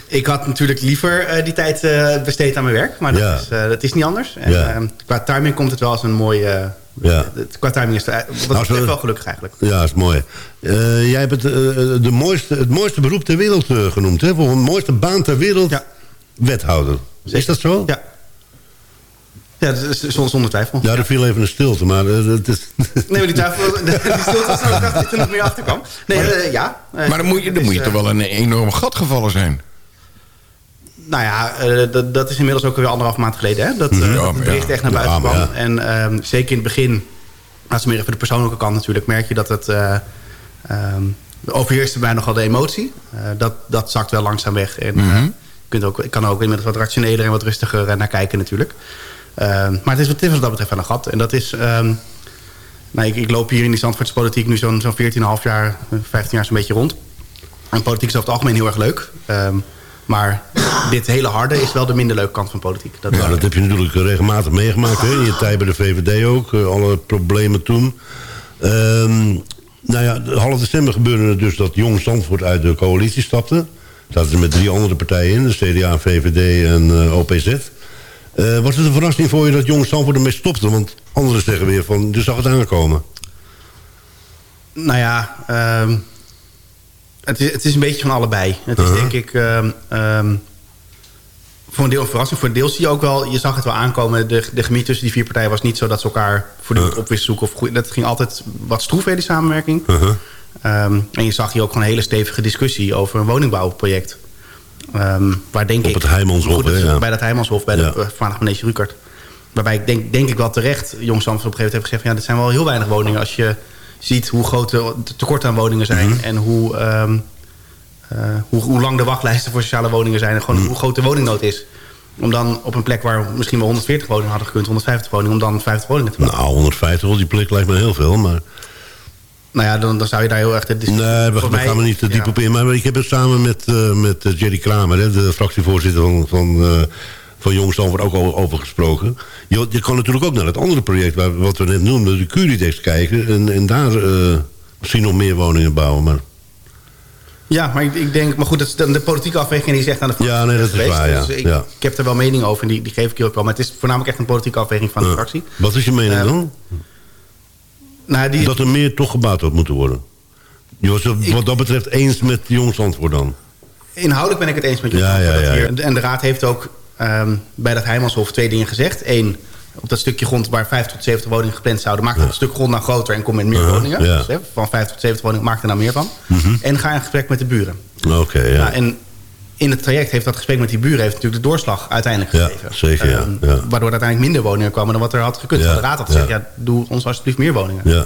Ik had natuurlijk liever die tijd besteed aan mijn werk. Maar dat, Ja. is, dat is niet anders. En, qua timing komt het wel als een mooi... Ja. het- Qua timing is het, eh, wat Nou, wel gelukkig eigenlijk. Ja, is mooi. Eh, jij hebt het, eh, de mooiste, het mooiste beroep ter wereld genoemd, hè? Voor een mooiste baan ter wereld, wethouder. Is dat zo? Ja. Ja, dat is zonder, twijfel. Ja, er viel even een stilte, maar het is... Nee, maar die twijfel... Die stilte was zo dat er nog meer achter kwam. Nee, ja. Maar dan moet je, dan moet je toch wel een enorm gat gevallen zijn. Nou ja, eh, dat, dat is inmiddels ook weer anderhalf maand geleden. Hè? Dat, eh, Mhm. Ja, dat bericht echt naar buiten kwam. En ehm, zeker in het begin, als meer even de persoonlijke kant natuurlijk... merk je dat het... eh ehm, overheerste bij nogal de emotie. Eh, dat, dat zakt wel langzaam weg. En, eh, je kunt ook, ik kan er ook inmiddels wat rationeler en wat rustiger eh, naar kijken natuurlijk. Ehm, maar het is, het is wat dat betreft aan de gat. En dat is... nou, ik, ik loop hier in die Zandvoortse politiek nu zo'n zo'n 14,5 jaar, eh, 15 jaar zo'n beetje rond. En politiek is over het algemeen heel erg leuk. Maar dit hele harde is wel de minder leuke kant van politiek. Dat Ja, dat heb je natuurlijk regelmatig meegemaakt. Hè? In je tijd bij de VVD ook. eh, alle problemen toen. Ehm, nou ja, half december gebeurde het dus dat Jong Zandvoort uit de coalitie stapte. Zaten ze met drie andere partijen in. De CDA, VVD en eh, OPZ. Eh, was het een verrassing voor je dat Jong Zandvoort ermee stopte? Want anderen zeggen weer van, je zag het aankomen. Nou ja, ehm, het, is, het is een beetje van allebei. Het is Uh-huh. denk ik... ehm, ehm, voor een deel een verrassing. Voor een deel zie je ook wel... Je zag het wel aankomen. De, de chemie tussen die vier partijen was niet zo dat ze elkaar voortdurend op wisten zoeken. Of goed, dat ging altijd wat stroef in die samenwerking. Uh-huh. Ehm, en je zag hier ook gewoon een hele stevige discussie over een woningbouwproject. Waar denk Op ik, het Heijmanshof, ja. Bij dat Heijmanshof, bij de uh, voormalig meneer Rukert. Waarbij ik denk, denk ik wel terecht, Jong Zandvoort op een gegeven moment heeft gezegd... Van, ja, dit zijn wel heel weinig woningen als je ziet hoe groot de tekort aan woningen zijn... Mhm. en hoe, ehm, eh, hoe, hoe lang de wachtlijsten voor sociale woningen zijn... en gewoon Mhm. hoe groot de woningnood is. Om dan op een plek waar misschien wel 140 woningen hadden gekund... 150 woningen, om dan 50 woningen te bouwen. Nou, 150 op die plek lijkt me heel veel, maar... Nou ja, dan, dan zou je daar heel erg... Nee, we, daar mij- gaan we niet te diep ja. op in. Maar ik heb het samen met, eh, met eh, Jerry Kramer, hè, de fractievoorzitter van, van, van Jong Zandvoort, ook al over gesproken. Je, je kan natuurlijk ook naar het andere project, waar, wat we net noemden, de Curidex kijken. En, en daar eh, misschien nog meer woningen bouwen. Maar Ja, maar ik, ik denk... Maar goed, dat is dan de politieke afweging die is echt aan de Ja, nee, dat is waar, ja. Dus ik, Ja. ik heb er wel mening over en die, die geef ik hier ook wel. Maar het is voornamelijk echt een politieke afweging van de fractie. wat is je mening Eh, dan? Nou, die, Dat er meer toch gebouwd had moeten worden. Je was het wat dat betreft eens met Jong Zandvoort dan? Inhoudelijk ben ik het eens met je. Ja, ja, dat ja, hier- En de raad heeft ook ehm, bij dat Heijmanshof twee dingen gezegd. Eén, op dat stukje grond waar 50 tot 70 woningen gepland zouden... maak dat stuk grond nou groter en kom met meer woningen. ja. Dus, hè, van 50 tot 70 woningen, maak er nou meer van. Mhm. En ga in gesprek met de buren. Oké, ja. Nou, en in het traject heeft dat gesprek met die buren... heeft natuurlijk de doorslag uiteindelijk Ja, gegeven. zeker, ja, ja. Waardoor uiteindelijk minder woningen kwamen dan wat er had gekund. De raad had gezegd, ja. doe ons alsjeblieft meer woningen. ja.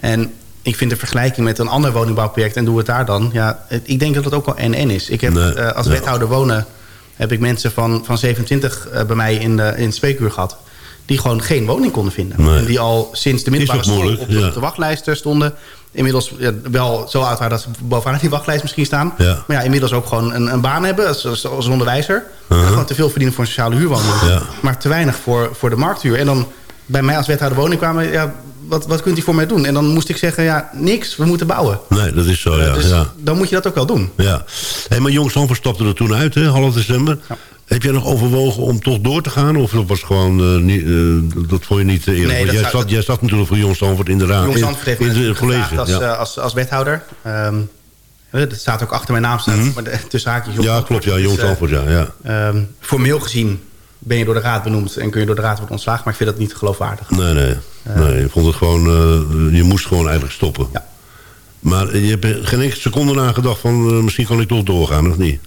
En ik vind de vergelijking met een ander woningbouwproject... en doe het daar dan... Ja, ik denk dat het ook wel en-en is. Ik heb Nee, eh, als wethouder wonen... heb ik mensen van, van 27 eh, bij mij in, de, in het spreekuur gehad... die gewoon geen woning konden vinden. Nee. En die al sinds de middelbare school op, de- ja. op de wachtlijst stonden. Inmiddels ja, wel zo oud waren dat ze bovenaan die wachtlijst misschien staan. Ja. Maar ja, inmiddels ook gewoon een, een baan hebben als, als, als onderwijzer. En gewoon te veel verdienen voor een sociale huurwoning. Maar te weinig voor, voor de markthuur. En dan bij mij als wethouder woning kwamen... Ja, wat, wat kunt u voor mij doen? En dan moest ik zeggen, ja, niks, we moeten bouwen. Nee, dat is zo, ja. dus ja. dan moet je dat ook wel doen. Ja. Hey, maar Jong Zandvoort stapte er toen uit, hè, half december. Heb jij nog overwogen om toch door te gaan? Of dat was gewoon eh, niet, eh, dat vond je niet eh, eerlijk? Nee, jij, zou- zat, jij zat natuurlijk voor Jong Zandvoort in de raad. Jong heeft in, college. als, ja. als, als wethouder. Ehm, eh, dat staat ook achter mijn naam, staat, maar de- tussen haakjes Mhm. ja, klopt, ja, Jong Dus, eh, Zandvoort, ja. ja. ehm, formeel gezien ben je door de raad benoemd... en kun je door de raad worden ontslagen. Maar ik vind dat niet geloofwaardig. Nee, nee. Nee. Je vond het gewoon, eh, je moest gewoon eigenlijk stoppen. Ja. Maar je hebt geen enkele seconde nagedacht van, eh, misschien kan ik toch doorgaan, of niet?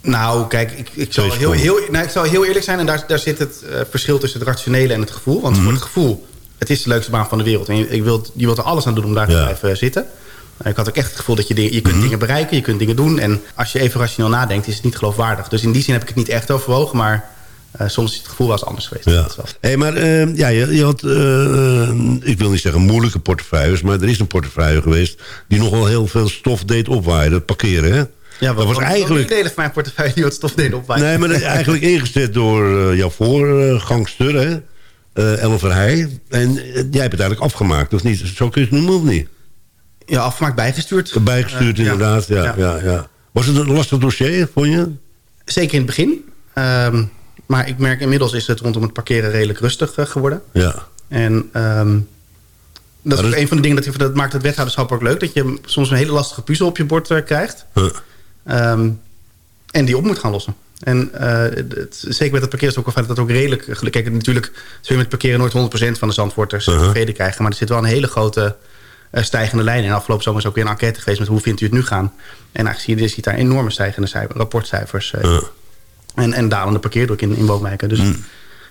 Nou, kijk, ik, ik, zal, heel, heel, nou, ik zal heel eerlijk zijn... en daar, daar zit het eh, verschil tussen het rationele en het gevoel. Want Mhm. voor het gevoel, het is de leukste baan van de wereld. En je, ik wil, je wilt er alles aan doen om daar te Ja. blijven zitten. Ik had ook echt het gevoel dat je, dingen- je kunt Mhm. dingen bereiken, je kunt dingen doen. En als je even rationeel nadenkt, is het niet geloofwaardig. Dus in die zin heb ik het niet echt overwogen. Maar eh, soms is het gevoel wel eens anders geweest. Ja. Dat. Hey, maar eh, ja, je, je had, eh, ik wil niet zeggen moeilijke portefeuilles... maar er is een portefeuille geweest die nogal heel veel stof deed opwaaien. Het parkeren, hè? Ja, dat was eigenlijk... delen van mijn portefeuille die wat stof deden opwaaien. Nee, maar dat is eigenlijk ingezet door eh, jouw voorgangster, hè? Eh Ellen Verheij. En jij hebt het eigenlijk afgemaakt, of niet? Zo kun je het noemen, of niet? Ja, afgemaakt bijgestuurd. Bijgestuurd, inderdaad. Ja, ja. Ja. Ja, Was het een lastig dossier, vond je? Zeker in het begin. Ehm, maar ik merk inmiddels is het rondom het parkeren redelijk rustig eh, geworden. Ja. En ehm, dat is ook een van de dingen dat, dat maakt het wethouderschap ook leuk. Dat je soms een hele lastige puzzel op je bord eh, krijgt. Huh. Ehm, en die op moet gaan lossen. En eh, het, zeker met het parkeren is het ook wel fijn dat dat ook redelijk... Kijk, natuurlijk zul je met parkeren nooit 100% van de Zandvoorters uh tevreden krijgen. Maar er zit wel een hele grote stijgende lijn in. Afgelopen zomer is ook weer een enquête geweest met hoe vindt u het nu gaan. En eigenlijk zie je, je ziet daar enorme stijgende cijfer, rapportcijfers. En, en dalende parkeerdruk in, in woonwijken. Dus Mm.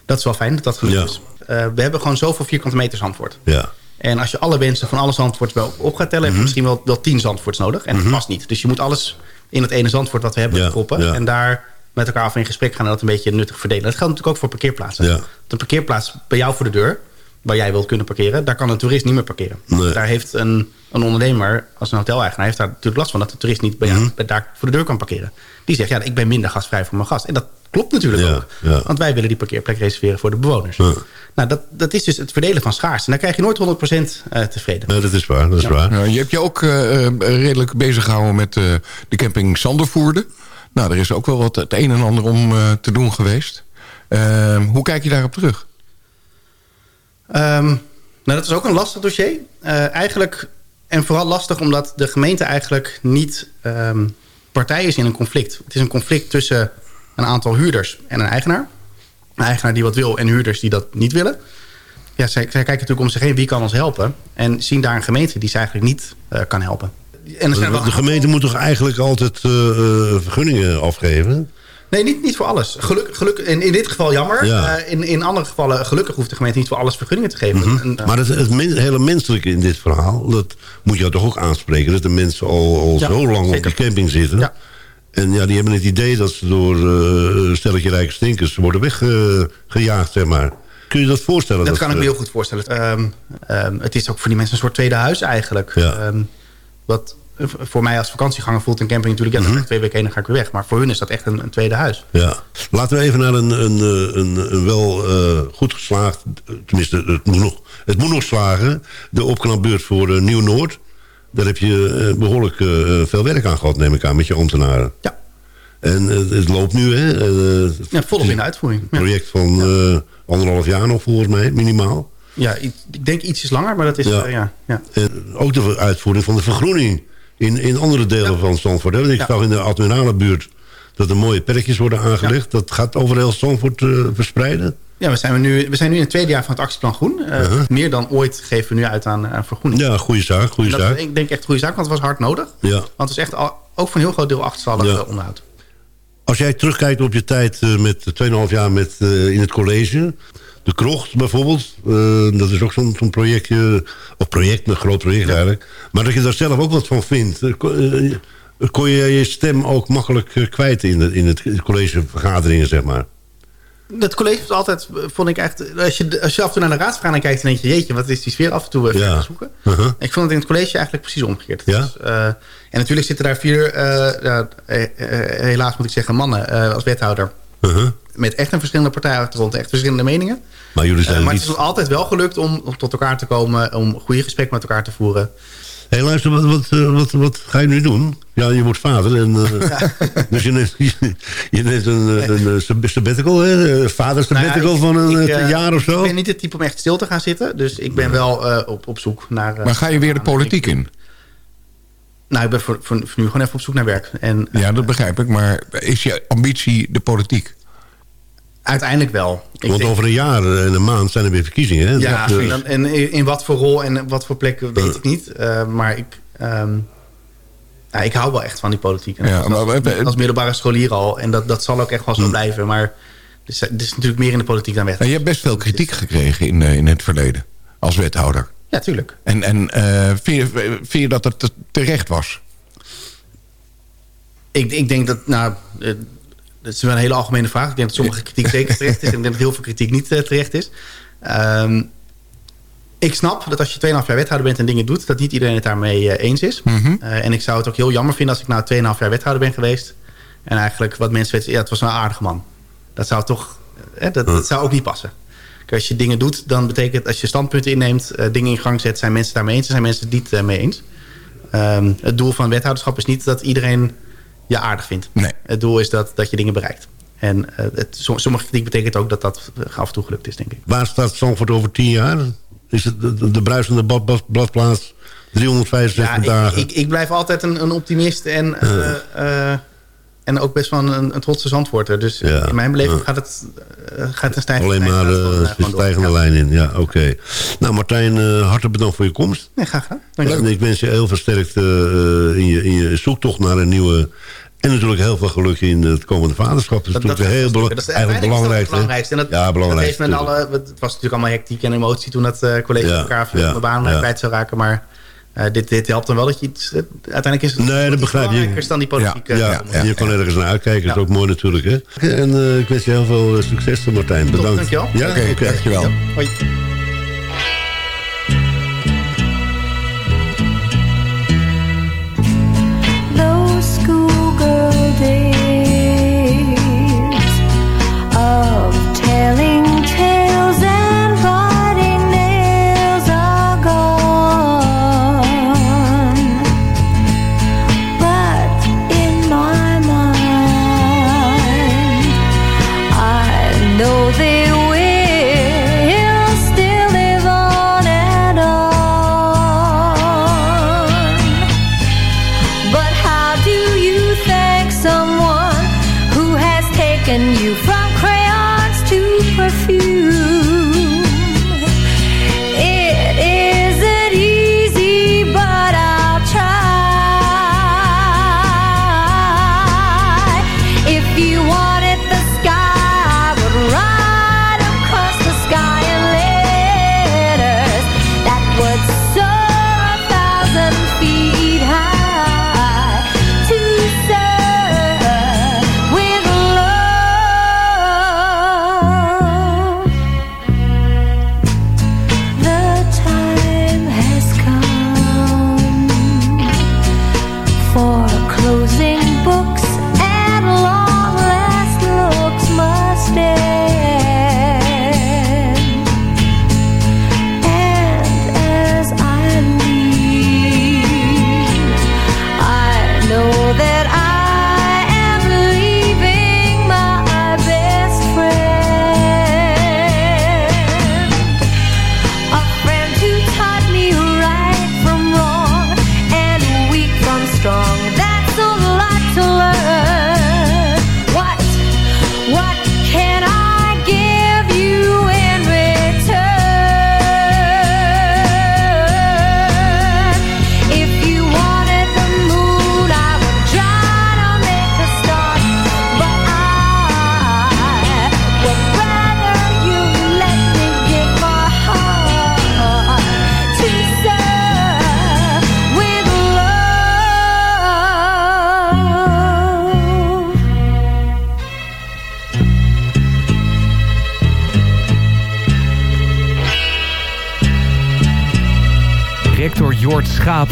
dat is wel fijn dat dat gelukt Ja. is. Eh, we hebben gewoon zoveel vierkante meters Zandvoort. Ja. En als je alle wensen van alle Zandvoorts wel op gaat tellen... heb je misschien wel, wel tien Zandvoorts nodig. En dat past niet. Dus je moet alles in het ene Zandvoort wat we hebben Ja, proppen. En daar met elkaar over in gesprek gaan en dat een beetje nuttig verdelen. Dat geldt natuurlijk ook voor parkeerplaatsen. Ja. Een parkeerplaats bij jou voor de deur, waar jij wilt kunnen parkeren... daar kan een toerist niet meer parkeren. Nee. Daar heeft een, een ondernemer, als een hoteleigenaar... heeft daar natuurlijk last van dat de toerist niet bij jou bij daar voor de deur kan parkeren. Die zegt, ja, ik ben minder gastvrij voor mijn gast. En dat klopt natuurlijk Ja, ook. ja. Want wij willen die parkeerplek reserveren voor de bewoners. Ja. Nou, dat, dat is dus het verdelen van schaars. En daar krijg je nooit 100% eh, tevreden. Nee, dat is waar, dat is Ja. waar. Ja, je hebt je ook eh, eh, redelijk bezig gehouden met eh, de camping Zandervoerde. Nou, er is ook wel wat het een en ander om eh, te doen geweest. Ehm, hoe kijk je daarop terug? Ehm, nou, dat is ook een lastig dossier. Eh, eigenlijk, en vooral lastig omdat de gemeente eigenlijk niet ehm, partij is in een conflict. Het is een conflict tussen een aantal huurders en een eigenaar. Een eigenaar die wat wil en huurders die dat niet willen. Ja, zij, zij kijken natuurlijk om zich heen wie kan ons helpen. En zien daar een gemeente die ze eigenlijk niet eh, kan helpen. En De gemeente moet toch eigenlijk altijd eh, eh, vergunningen afgeven? Nee, niet, niet voor alles. Geluk, geluk, in, in dit geval jammer. Ja. Eh, in, in andere gevallen, gelukkig hoeft de gemeente niet voor alles vergunningen te geven. Mhm. En, eh, Maar het, het hele menselijke in dit verhaal... dat moet je toch ook aanspreken... dat de mensen al, al Ja, zo lang op die camping zitten... Ja. En ja, die hebben het idee dat ze door een stelletje rijke stinkers... worden weggejaagd, zeg maar. Kun je dat voorstellen? Dat kan ik me heel goed voorstellen. Ehm, ehm, het is ook voor die mensen een soort tweede huis eigenlijk. Ehm, wat voor mij als vakantieganger voelt een camping natuurlijk... ja, dan ik twee weken heen en ga ik weer weg. Maar voor hun is dat echt een, een tweede huis. Ja. Laten we even naar een, een, eh, een, een wel eh, goed geslaagd... tenminste, het moet, nog, het moet nog slagen... de opknapbeurt voor eh, Nieuw-Noord. Daar heb je eh, behoorlijk eh, veel werk aan gehad, neem ik aan, met je ambtenaren. Ja. En het loopt nu, hè? Ja, volop in de uitvoering. Een Ja. project van anderhalf jaar nog, volgens mij, minimaal. Ja, ik, denk ietsjes langer, maar dat is... Ja. ja, ja. En ook de uitvoering van de vergroening in, in andere delen van Zandvoort. Hè? Ik zag in de admirale buurt dat er mooie perkjes worden aangelegd. Dat gaat over heel Zandvoort eh, verspreiden. Ja, we zijn, nu, we zijn nu in het tweede jaar van het actieplan Groen. Eh, Uh-huh. Meer dan ooit geven we nu uit aan, aan vergroening. Ja, goede zaak, goede dat zaak. is, ik denk echt een goede zaak, want het was hard nodig. Ja. Want het is echt al, ook voor een heel groot deel achterstallig Ja. eh, onderhoud. Als jij terugkijkt op je tijd met 2,5 jaar met, in het college... De Krocht bijvoorbeeld, eh, dat is ook zo'n projectje... Of project, een groot project eigenlijk. Maar dat je daar zelf ook wat van vindt. Eh, kon, eh, je je stem ook makkelijk kwijt in, de, in het collegevergaderingen, zeg maar? Het college was altijd, vond ik echt... Als je, als je af en toe naar de raadsvergadering kijkt... dan denk je, jeetje, wat is die sfeer af en toe Ja. zoeken. Uh-huh. Ik vond het in het college eigenlijk precies omgekeerd. Ja? Dus, en natuurlijk zitten daar vier, helaas moet ik zeggen, mannen als wethouder. Uh-huh. Met echt een verschillende partijachtergrond, echt verschillende meningen. Maar jullie zijn Eh, maar niet... het is altijd wel gelukt om, om tot elkaar te komen... om goede gesprekken met elkaar te voeren. Hé, luister, wat, wat, eh, wat, wat ga je nu doen? Ja, je wordt vader. En, eh, Dus je neemt, je neemt een, een, een sabbatical, hè? Vader sabbatical Nou ja, ik- van een ik, jaar of zo? Ik ben niet het type om echt stil te gaan zitten. Dus ik ben wel eh, op, op zoek naar... eh, Maar ga je weer de politiek in? Nou, ik ben voor, voor, voor nu gewoon even op zoek naar werk. En Ja, dat begrijp ik. Maar is je ambitie de politiek? Uiteindelijk wel. Ik Want denk- over een jaar en een maand zijn er weer verkiezingen. Hè? Ja, eh, en, dan- en in wat voor rol en wat voor plek weet ik niet. Eh, maar ik, ehm, ja, ik hou wel echt van die politiek. En Ja, als, maar we- als middelbare scholier al. En dat, dat zal ook echt wel zo Hmm. blijven. Maar het is, het is natuurlijk meer in de politiek dan weg. Nou, je hebt best veel kritiek gekregen in, eh, in het verleden. Als wethouder. Ja, tuurlijk. En, en eh, vind, je, vind je dat het te- terecht was? Ik, ik denk dat, nou, eh, dat is wel een hele algemene vraag. Ik denk dat sommige kritiek zeker terecht is. En ik denk dat heel veel kritiek niet eh, terecht is. Ehm, ik snap dat als je 2,5 jaar wethouder bent en dingen doet... dat niet iedereen het daarmee eh, eens is. Mhm. Eh, en ik zou het ook heel jammer vinden als ik nou 2,5 jaar wethouder ben geweest... en eigenlijk wat mensen weten, ja, het was een aardige man. Dat zou toch, eh, dat, dat zou ook niet passen. Als je dingen doet, dan betekent als je standpunten inneemt... dingen in gang zet, zijn mensen daarmee eens... en zijn mensen het niet eh, mee eens. Ehm, het doel van wethouderschap is niet dat iedereen je aardig vindt. Nee. Het doel is dat, dat je dingen bereikt. En eh, het, som- sommige kritiek betekent ook dat dat eh, af en toe gelukt is, denk ik. Waar staat Zandvoort over tien jaar? Is het de, de, de bruisende bad- bad- bladplaats 365 Ja, dagen? ik, ik, ik blijf altijd een, een optimist en, eh, en ook best wel een, een trotse zandwoorder. Dus Ja. in mijn beleving Ja. gaat het, eh, gaat een stijgende Alleen lijn maar gewoon, eh, eh, stijgende lijn in. Ja, oké. Nou, Martijn, eh, hartelijk bedankt voor je komst. Nee, graag gedaan. Dank je. En ik wens je heel veel sterkte eh, in, je, in je zoektocht naar een nieuwe En natuurlijk heel veel geluk in het komende vaderschap. Dat is natuurlijk heel dat is eigenlijk belangrijk. het belangrijkste. En dat, ja, belangrijk. Dat men alle, het was natuurlijk allemaal hectiek en emotie toen dat college Ja, elkaar viel. ja, mijn baan kwijt zou raken. Maar dit, dit helpt dan wel dat je iets... eh, uiteindelijk is het Nee, dat begrijp je. belangrijker dan die politiek. eh, Ja, ja, je kan ergens naar uitkijken. Dat is ook mooi natuurlijk. Hè? En eh, ik wens je heel veel eh, succes, Martijn. Bedankt. dankjewel. Ja, Oké, oké. dankjewel. Hoi.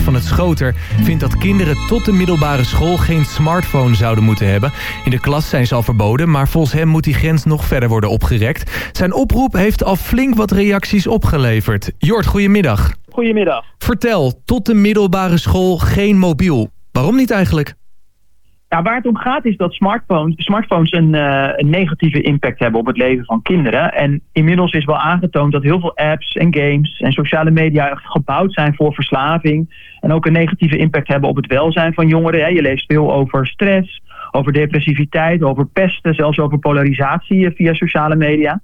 Van het Schoter vindt dat kinderen tot de middelbare school geen smartphone zouden moeten hebben. In de klas zijn ze al verboden, maar volgens hem moet die grens nog verder worden opgerekt. Zijn oproep heeft al flink wat reacties opgeleverd. Jort, goedemiddag. Goedemiddag. Vertel, tot de middelbare school geen mobiel. Waarom niet eigenlijk? Ja, waar het om gaat is dat smartphones, smartphones een, eh, een negatieve impact hebben op het leven van kinderen. En inmiddels is wel aangetoond dat heel veel apps en games en sociale media gebouwd zijn voor verslaving. En ook een negatieve impact hebben op het welzijn van jongeren. Je leest veel over stress, over depressiviteit, over pesten, zelfs over polarisatie eh, via sociale media.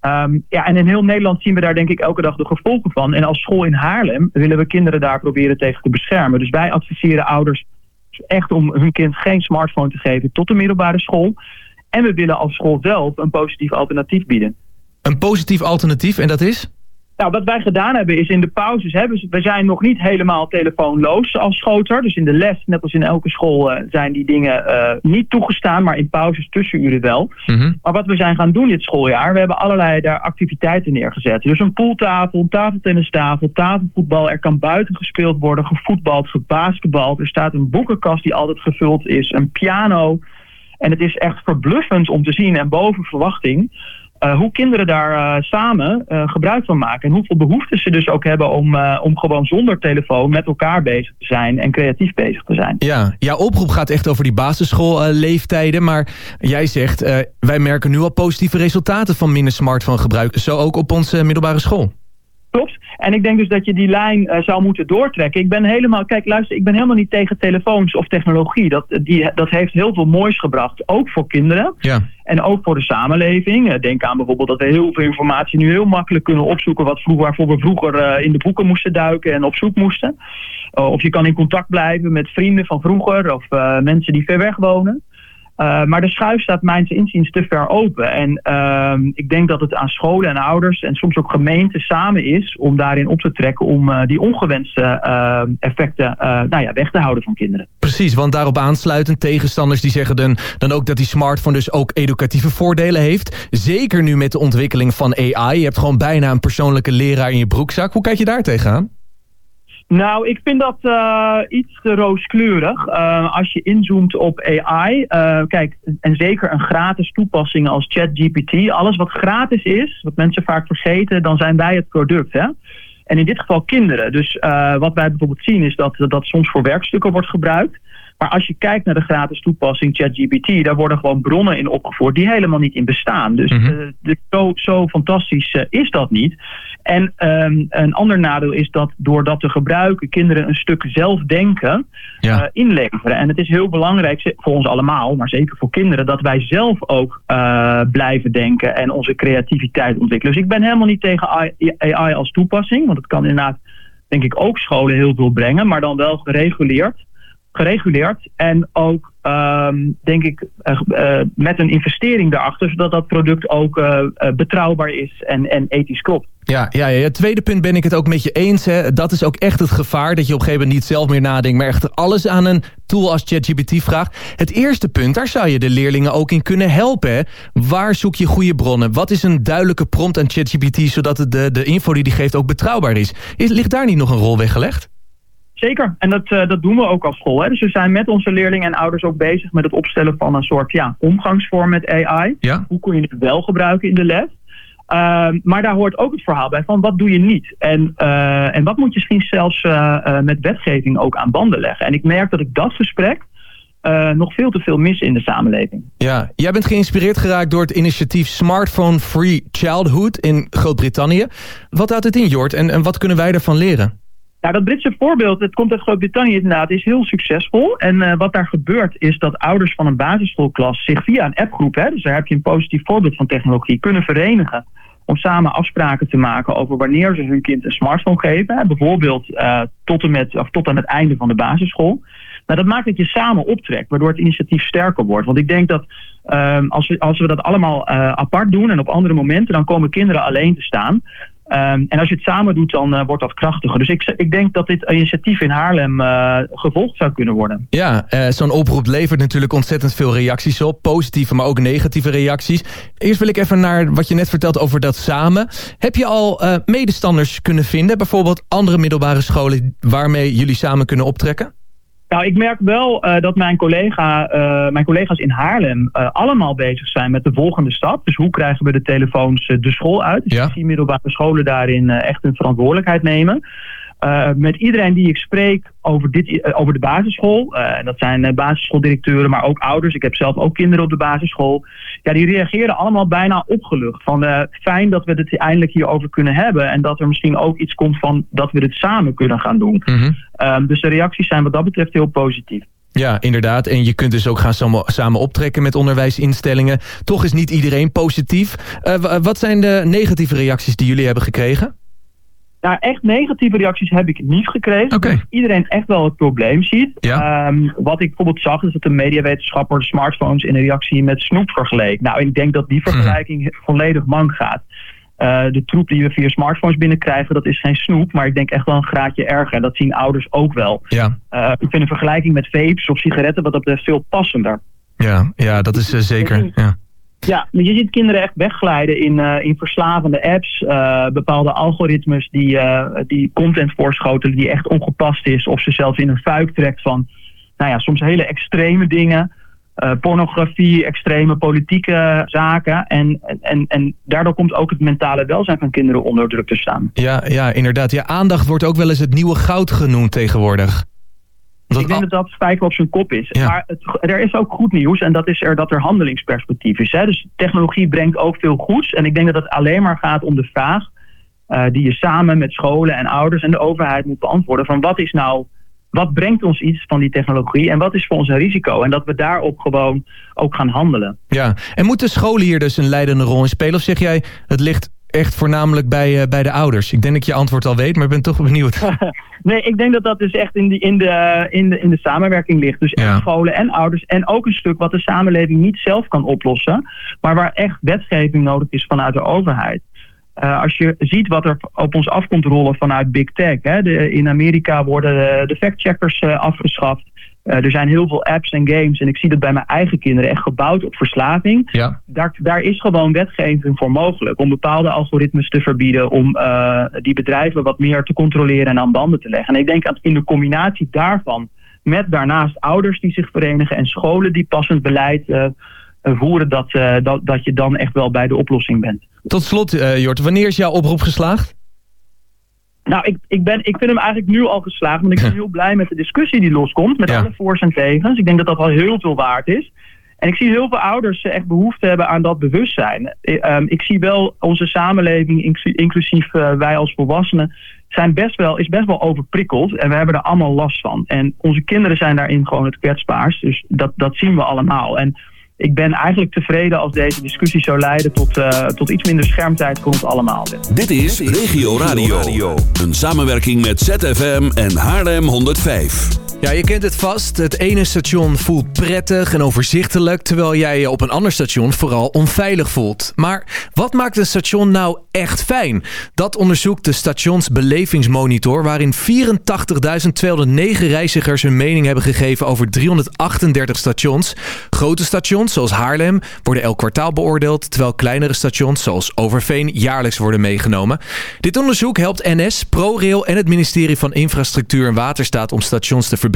Ehm, ja, en in heel Nederland zien we daar denk ik elke dag de gevolgen van. En als school in Haarlem willen we kinderen daar proberen tegen te beschermen. Dus wij adviseren ouders echt om hun kind geen smartphone te geven tot de middelbare school. En we willen als school zelf een positief alternatief bieden. Een positief alternatief, en dat is? Nou, wat wij gedaan hebben is in de pauzes, hè, we zijn nog niet helemaal telefoonloos als schoter. Dus in de les, net als in elke school, eh, zijn die dingen eh, niet toegestaan, maar in pauzes tussenuren wel. Maar wat we zijn gaan doen dit schooljaar, we hebben allerlei daar activiteiten neergezet. Dus een pooltafel, een tafeltennistafel, tafelvoetbal. Er kan buiten gespeeld worden, gevoetbald, gebasketbald. Er staat een boekenkast die altijd gevuld is, een piano. En het is echt verbluffend om te zien en boven verwachting eh, hoe kinderen daar eh, samen eh, gebruik van maken. En hoeveel behoeftes ze dus ook hebben om, om gewoon zonder telefoon met elkaar bezig te zijn en creatief bezig te zijn. Ja, jouw oproep gaat echt over die basisschoolleeftijden. maar jij zegt, wij merken nu al positieve resultaten van minder smartphone gebruik. Zo ook op onze middelbare school. Klopt. En ik denk dus dat je die lijn eh, zou moeten doortrekken. Ik ben helemaal, kijk, luister, ik ben helemaal niet tegen telefoons of technologie. Dat, die, dat heeft heel veel moois gebracht, ook voor kinderen. Ja. En ook voor de samenleving. Eh, Denk aan bijvoorbeeld dat we heel veel informatie nu heel makkelijk kunnen opzoeken. Wat vroeger, waarvoor we vroeger eh, in de boeken moesten duiken en op zoek moesten. Uh, of je kan in contact blijven met vrienden van vroeger of mensen die ver weg wonen. Uh, maar de schuif staat mijns inziens te ver open. En uh, ik denk dat het aan scholen en ouders en soms ook gemeenten samen is om daarin op te trekken om uh, die ongewenste effecten nou ja, weg te houden van kinderen. Precies, want daarop aansluitend tegenstanders die zeggen dan, dan ook dat die smartphone dus ook educatieve voordelen heeft. Zeker nu met de ontwikkeling van AI. Je hebt gewoon bijna een persoonlijke leraar in je broekzak. Hoe kijk je daar tegenaan? Nou, ik vind dat uh, iets te rooskleurig. Uh, als je inzoomt op AI, uh, kijk, en zeker een gratis toepassing als ChatGPT, alles wat gratis is, wat mensen vaak vergeten, dan zijn wij het product. Hè? En in dit geval kinderen. Dus wat wij bijvoorbeeld zien is dat dat soms voor werkstukken wordt gebruikt. Maar als je kijkt naar de gratis toepassing ChatGPT, daar worden gewoon bronnen in opgevoerd die helemaal niet in bestaan. Dus mm -hmm. uh, zo, zo, fantastisch uh, is dat niet. En um, een ander nadeel is dat door dat te gebruiken kinderen een stuk zelfdenken ja. uh, inleveren. En het is heel belangrijk voor ons allemaal, maar zeker voor kinderen, dat wij zelf ook blijven denken en onze creativiteit ontwikkelen. Dus ik ben helemaal niet tegen AI als toepassing, want het kan inderdaad denk ik ook scholen heel veel brengen, maar dan wel gereguleerd gereguleerd en ook, um, denk ik, uh, uh, met een investering daarachter, zodat dat product ook uh, betrouwbaar is en, en ethisch klopt. Ja, ja, ja, het tweede punt ben ik het ook met je eens. Hè. Dat is ook echt het gevaar, dat je op een gegeven moment niet zelf meer nadenkt, maar echt alles aan een tool als ChatGPT vraagt. Het eerste punt, daar zou je de leerlingen ook in kunnen helpen. Waar zoek je goede bronnen? Wat is een duidelijke prompt aan ChatGPT, zodat de, de info die die geeft ook betrouwbaar is? is ligt daar niet nog een rol weggelegd? Zeker, en dat, uh, dat doen we ook als school. Hè. Dus we zijn met onze leerlingen en ouders ook bezig met het opstellen van een soort ja, omgangsvorm met AI. Ja. Hoe kun je het wel gebruiken in de les? Uh, maar daar hoort ook het verhaal bij van wat doe je niet? En, uh, en wat moet je misschien zelfs met wetgeving ook aan banden leggen? En ik merk dat ik dat gesprek nog veel te veel mis in de samenleving. Ja, jij bent geïnspireerd geraakt door het initiatief Smartphone Free Childhood in Groot-Brittannië. Wat houdt het in, Jort? En, en wat kunnen wij ervan leren? Nou, dat Britse voorbeeld, het komt uit Groot-Brittannië inderdaad, is heel succesvol. En uh, wat daar gebeurt is dat ouders van een basisschoolklas zich via een appgroep, hè, dus daar heb je een positief voorbeeld van technologie, kunnen verenigen om samen afspraken te maken over wanneer ze hun kind een smartphone geven. Hè, bijvoorbeeld uh, tot, en met, of tot aan het einde van de basisschool. Nou, dat maakt dat je samen optrekt, waardoor het initiatief sterker wordt. Want ik denk dat um, als, we, als we dat allemaal uh, apart doen en op andere momenten, dan komen kinderen alleen te staan. Um, en als je het samen doet, dan uh, wordt dat krachtiger. Dus ik, ik denk dat dit initiatief in Haarlem uh, gevolgd zou kunnen worden. Ja, uh, zo'n oproep levert natuurlijk ontzettend veel reacties op. Positieve, maar ook negatieve reacties. Eerst wil ik even naar wat je net vertelt over dat samen. Heb je al medestanders kunnen vinden? Bijvoorbeeld andere middelbare scholen waarmee jullie samen kunnen optrekken? Nou, ik merk wel uh, dat mijn, collega, uh, mijn collega's in Haarlem uh, allemaal bezig zijn met de volgende stap. Dus hoe krijgen we de telefoons de school uit? Dus ja. ik zie middelbare scholen daarin echt hun verantwoordelijkheid nemen. Uh, met iedereen die ik spreek over, dit, uh, over de basisschool. Uh, dat zijn basisschooldirecteuren, maar ook ouders. Ik heb zelf ook kinderen op de basisschool. Ja, die reageren allemaal bijna opgelucht. Van fijn dat we het eindelijk hierover kunnen hebben. En dat er misschien ook iets komt van dat we dit samen kunnen gaan doen. Mm -hmm. dus de reacties zijn wat dat betreft heel positief. Ja, inderdaad. En je kunt dus ook gaan samen optrekken met onderwijsinstellingen. Toch is niet iedereen positief. wat zijn de negatieve reacties die jullie hebben gekregen? Nou, echt negatieve reacties heb ik niet gekregen. Okay. Dus iedereen echt wel het probleem ziet. Ja. Um, wat ik bijvoorbeeld zag, is dat de mediawetenschapper smartphones in een reactie met snoep vergeleek. Nou, ik denk dat die vergelijking mm. volledig mank gaat. Uh, de troep die we via smartphones binnenkrijgen, dat is geen snoep. Maar ik denk echt wel een graadje erger. Dat zien ouders ook wel. Ja. Uh, ik vind een vergelijking met vapes of sigaretten wat dat betreft veel passender. Ja, ja dat is uh, zeker. Ja. Ja, je ziet kinderen echt wegglijden in, uh, in verslavende apps. Uh, bepaalde algoritmes die, uh, die content voorschotelen die echt ongepast is. Of ze zelfs in een fuik trekt van nou ja, soms hele extreme dingen. pornografie, extreme politieke zaken. En, en, en daardoor komt ook het mentale welzijn van kinderen onder druk te staan. Ja, ja inderdaad. Ja, aandacht wordt ook wel eens het nieuwe goud genoemd tegenwoordig. Dat ik denk dat dat spijker op zijn kop is. Ja. Maar het, er is ook goed nieuws en dat is er dat er handelingsperspectief is. Hè? Dus technologie brengt ook veel goeds. En ik denk dat het alleen maar gaat om de vraag... eh, die je samen met scholen en ouders en de overheid moet beantwoorden. Van wat is nou, wat brengt ons iets van die technologie en wat is voor ons een risico? En dat we daarop gewoon ook gaan handelen. Ja, en moeten scholen hier dus een leidende rol in spelen? Of zeg jij, het ligt echt voornamelijk bij, eh, bij de ouders? Ik denk dat ik je antwoord al weet, maar ik ben toch benieuwd. Nee, ik denk dat dat dus echt in, die, in, de, in, de, in de samenwerking ligt. Dus echt scholen en ouders. En ook een stuk wat de samenleving niet zelf kan oplossen. Maar waar echt wetgeving nodig is vanuit de overheid. Eh, als je ziet wat er op ons af komt rollen vanuit Big Tech. Hè, de, in Amerika worden de, de factcheckers eh, afgeschaft. Eh, er zijn heel veel apps en games. En ik zie dat bij mijn eigen kinderen echt gebouwd op verslaving. Ja. Daar, daar is gewoon wetgeving voor mogelijk. Om bepaalde algoritmes te verbieden. Om eh, die bedrijven wat meer te controleren en aan banden te leggen. En ik denk dat in de combinatie daarvan. Met daarnaast ouders die zich verenigen. En scholen die passend beleid eh, voeren. Dat, eh, dat, dat je dan echt wel bij de oplossing bent. Tot slot, eh, Jort, wanneer is jouw oproep geslaagd? Nou, ik, ik, ben, ik vind hem eigenlijk nu al geslaagd. Want ik ben heel blij met de discussie die loskomt. Met alle voor's en tegens. Ik denk dat dat al heel veel waard is. En ik zie heel veel ouders echt behoefte hebben aan dat bewustzijn. Eh, ehm, ik zie wel onze samenleving, inclu- inclusief eh, wij als volwassenen, zijn best wel, is best wel overprikkeld. En we hebben er allemaal last van. En onze kinderen zijn daarin gewoon het kwetsbaarst. Dus dat, dat zien we allemaal. En ik ben eigenlijk tevreden als deze discussie zou leiden tot, eh, tot iets minder schermtijd voor ons allemaal. Dit is Regio Radio. Een samenwerking met ZFM en Haarlem 105. Ja, je kent het vast. Het ene station voelt prettig en overzichtelijk... terwijl jij je op een ander station vooral onveilig voelt. Maar wat maakt een station nou echt fijn? Dat onderzoekt de Stationsbelevingsmonitor... waarin 84.209 reizigers hun mening hebben gegeven... over 338 stations. Grote stations, zoals Haarlem, worden elk kwartaal beoordeeld... terwijl kleinere stations, zoals Overveen, jaarlijks worden meegenomen. Dit onderzoek helpt NS, ProRail en het ministerie van Infrastructuur en Waterstaat... om stations te verbeteren.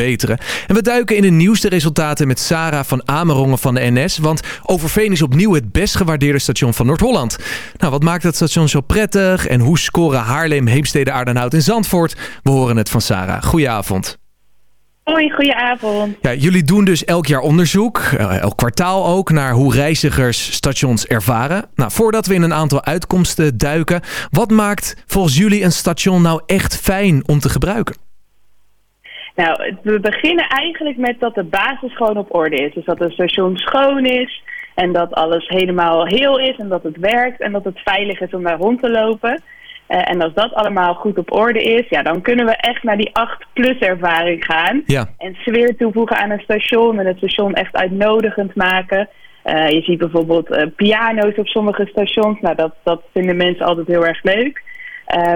En we duiken in de nieuwste resultaten met Sarah van Amerongen van de NS... want Overveen is opnieuw het best gewaardeerde station van Noord-Holland. Nou, wat maakt dat station zo prettig... en hoe scoren Haarlem, Heemstede, Aardenhout en Zandvoort? We horen het van Sarah. Goedenavond. Hoi, goedenavond. Ja, jullie doen dus elk jaar onderzoek, eh, elk kwartaal ook, naar hoe reizigers stations ervaren. Nou, voordat we in een aantal uitkomsten duiken, wat maakt volgens jullie een station nou echt fijn om te gebruiken? Nou, we beginnen eigenlijk met dat de basis gewoon op orde is. Dus dat het station schoon is en dat alles helemaal heel is en dat het werkt en dat het veilig is om daar rond te lopen. Eh, en als dat allemaal goed op orde is, ja, dan kunnen we echt naar die 8-plus ervaring gaan. Ja. En sfeer toevoegen aan een station en het station echt uitnodigend maken. Eh, je ziet bijvoorbeeld eh, piano's op sommige stations. Nou, dat, dat vinden mensen altijd heel erg leuk.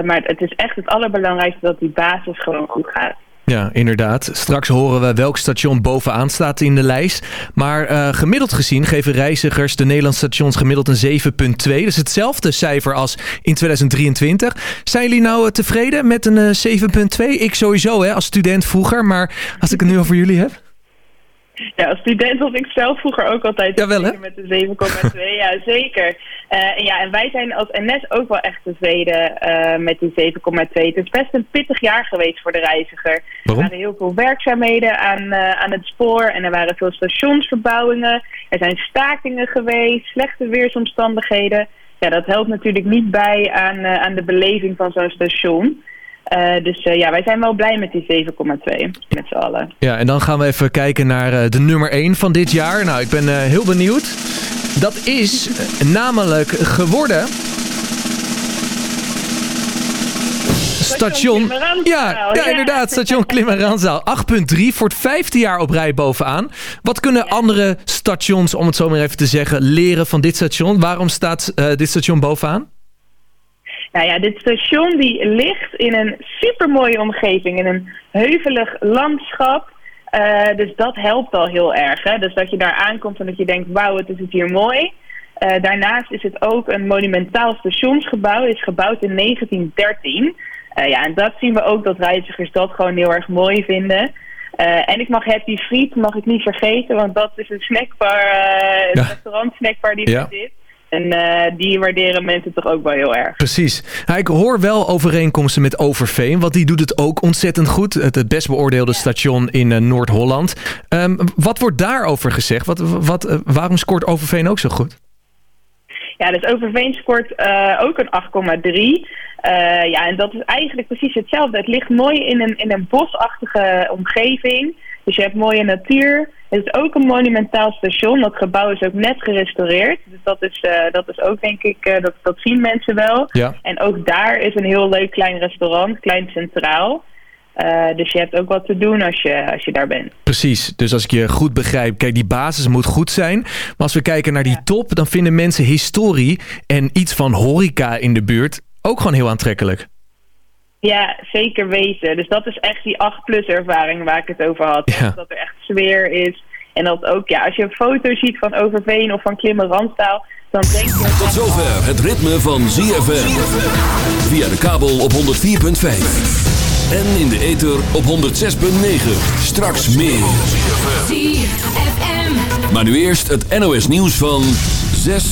Maar het is echt het allerbelangrijkste dat die basis gewoon goed gaat. Ja, inderdaad. Straks horen we welk station bovenaan staat in de lijst. Maar eh, gemiddeld gezien geven reizigers de Nederlandse stations gemiddeld een 7,2. Dat is hetzelfde cijfer als in 2023. Zijn jullie nou eh, tevreden met een eh, 7,2? Ik sowieso, hè, als student vroeger. Maar als ik het nu over jullie heb. Ja, als student was ik zelf vroeger ook altijd Jawel, hè? tevreden met de 7,2. ja, zeker. Eh, en, ja, en wij zijn als NS ook wel echt tevreden eh, met die 7,2. Het is best een pittig jaar geweest voor de reiziger. Waarom? Er waren heel veel werkzaamheden aan, eh, aan het spoor en er waren veel stationsverbouwingen. Er zijn stakingen geweest, slechte weersomstandigheden. Ja, dat helpt natuurlijk niet bij aan, eh, aan de beleving van zo'n station. Eh, dus eh, ja, wij zijn wel blij met die 7,2 met z'n allen. Ja, en dan gaan we even kijken naar eh, de nummer 1 van dit jaar. Nou, ik ben heel benieuwd. Dat is namelijk geworden... Station. Ja, ja, inderdaad. Station Klimmeranzaal. 8,3 voor het vijfde jaar op rij bovenaan. Wat kunnen andere stations, om het zo maar even te zeggen, leren van dit station? Waarom staat dit station bovenaan? Nou ja, dit station die ligt in een supermooie omgeving, in een heuvelig landschap. Eh, dus dat helpt al heel erg. Hè? Dus dat je daar aankomt en dat je denkt, wauw, het is het hier mooi. Eh, daarnaast is het ook een monumentaal stationsgebouw. Het is gebouwd in 1913. Eh, ja, en dat zien we ook dat reizigers dat gewoon heel erg mooi vinden. En ik mag Happy Friet mag ik niet vergeten, want dat is een snackbar, een restaurant snackbar die Ja. er zit. En eh, die waarderen mensen toch ook wel heel erg. Precies. Nou, ik hoor wel overeenkomsten met Overveen, want die doet het ook ontzettend goed. Het, het best beoordeelde station in eh, Noord-Holland. Ehm, wat wordt daarover gezegd? Wat, wat, eh, waarom scoort Overveen ook zo goed? Ja, dus Overveen scoort ook een 8,3. Eh, ja, en dat is eigenlijk precies hetzelfde. Het ligt mooi in een, in een bosachtige omgeving. Dus je hebt mooie natuur. Het is ook een monumentaal station. Dat gebouw is ook net gerestaureerd. Dus dat is, eh, dat is ook denk ik, eh, dat, dat zien mensen wel. Ja. En ook daar is een heel leuk klein restaurant, klein centraal. Eh, dus je hebt ook wat te doen als je, als je daar bent. Precies, dus als ik je goed begrijp, kijk, die basis moet goed zijn. Maar als we kijken naar die top, dan vinden mensen historie en iets van horeca in de buurt ook gewoon heel aantrekkelijk. Ja, zeker weten. Dus dat is echt die 8-plus ervaring waar ik het over had. Ja. Dat er echt sfeer is. En dat ook, ja, als je een foto ziet van Overveen of van Klimmen Randstaal, dan denk je... Tot zover het ritme van ZFM. Via de kabel op 104.5. En in de ether op 106.9. Straks meer. Maar nu eerst het NOS nieuws van 6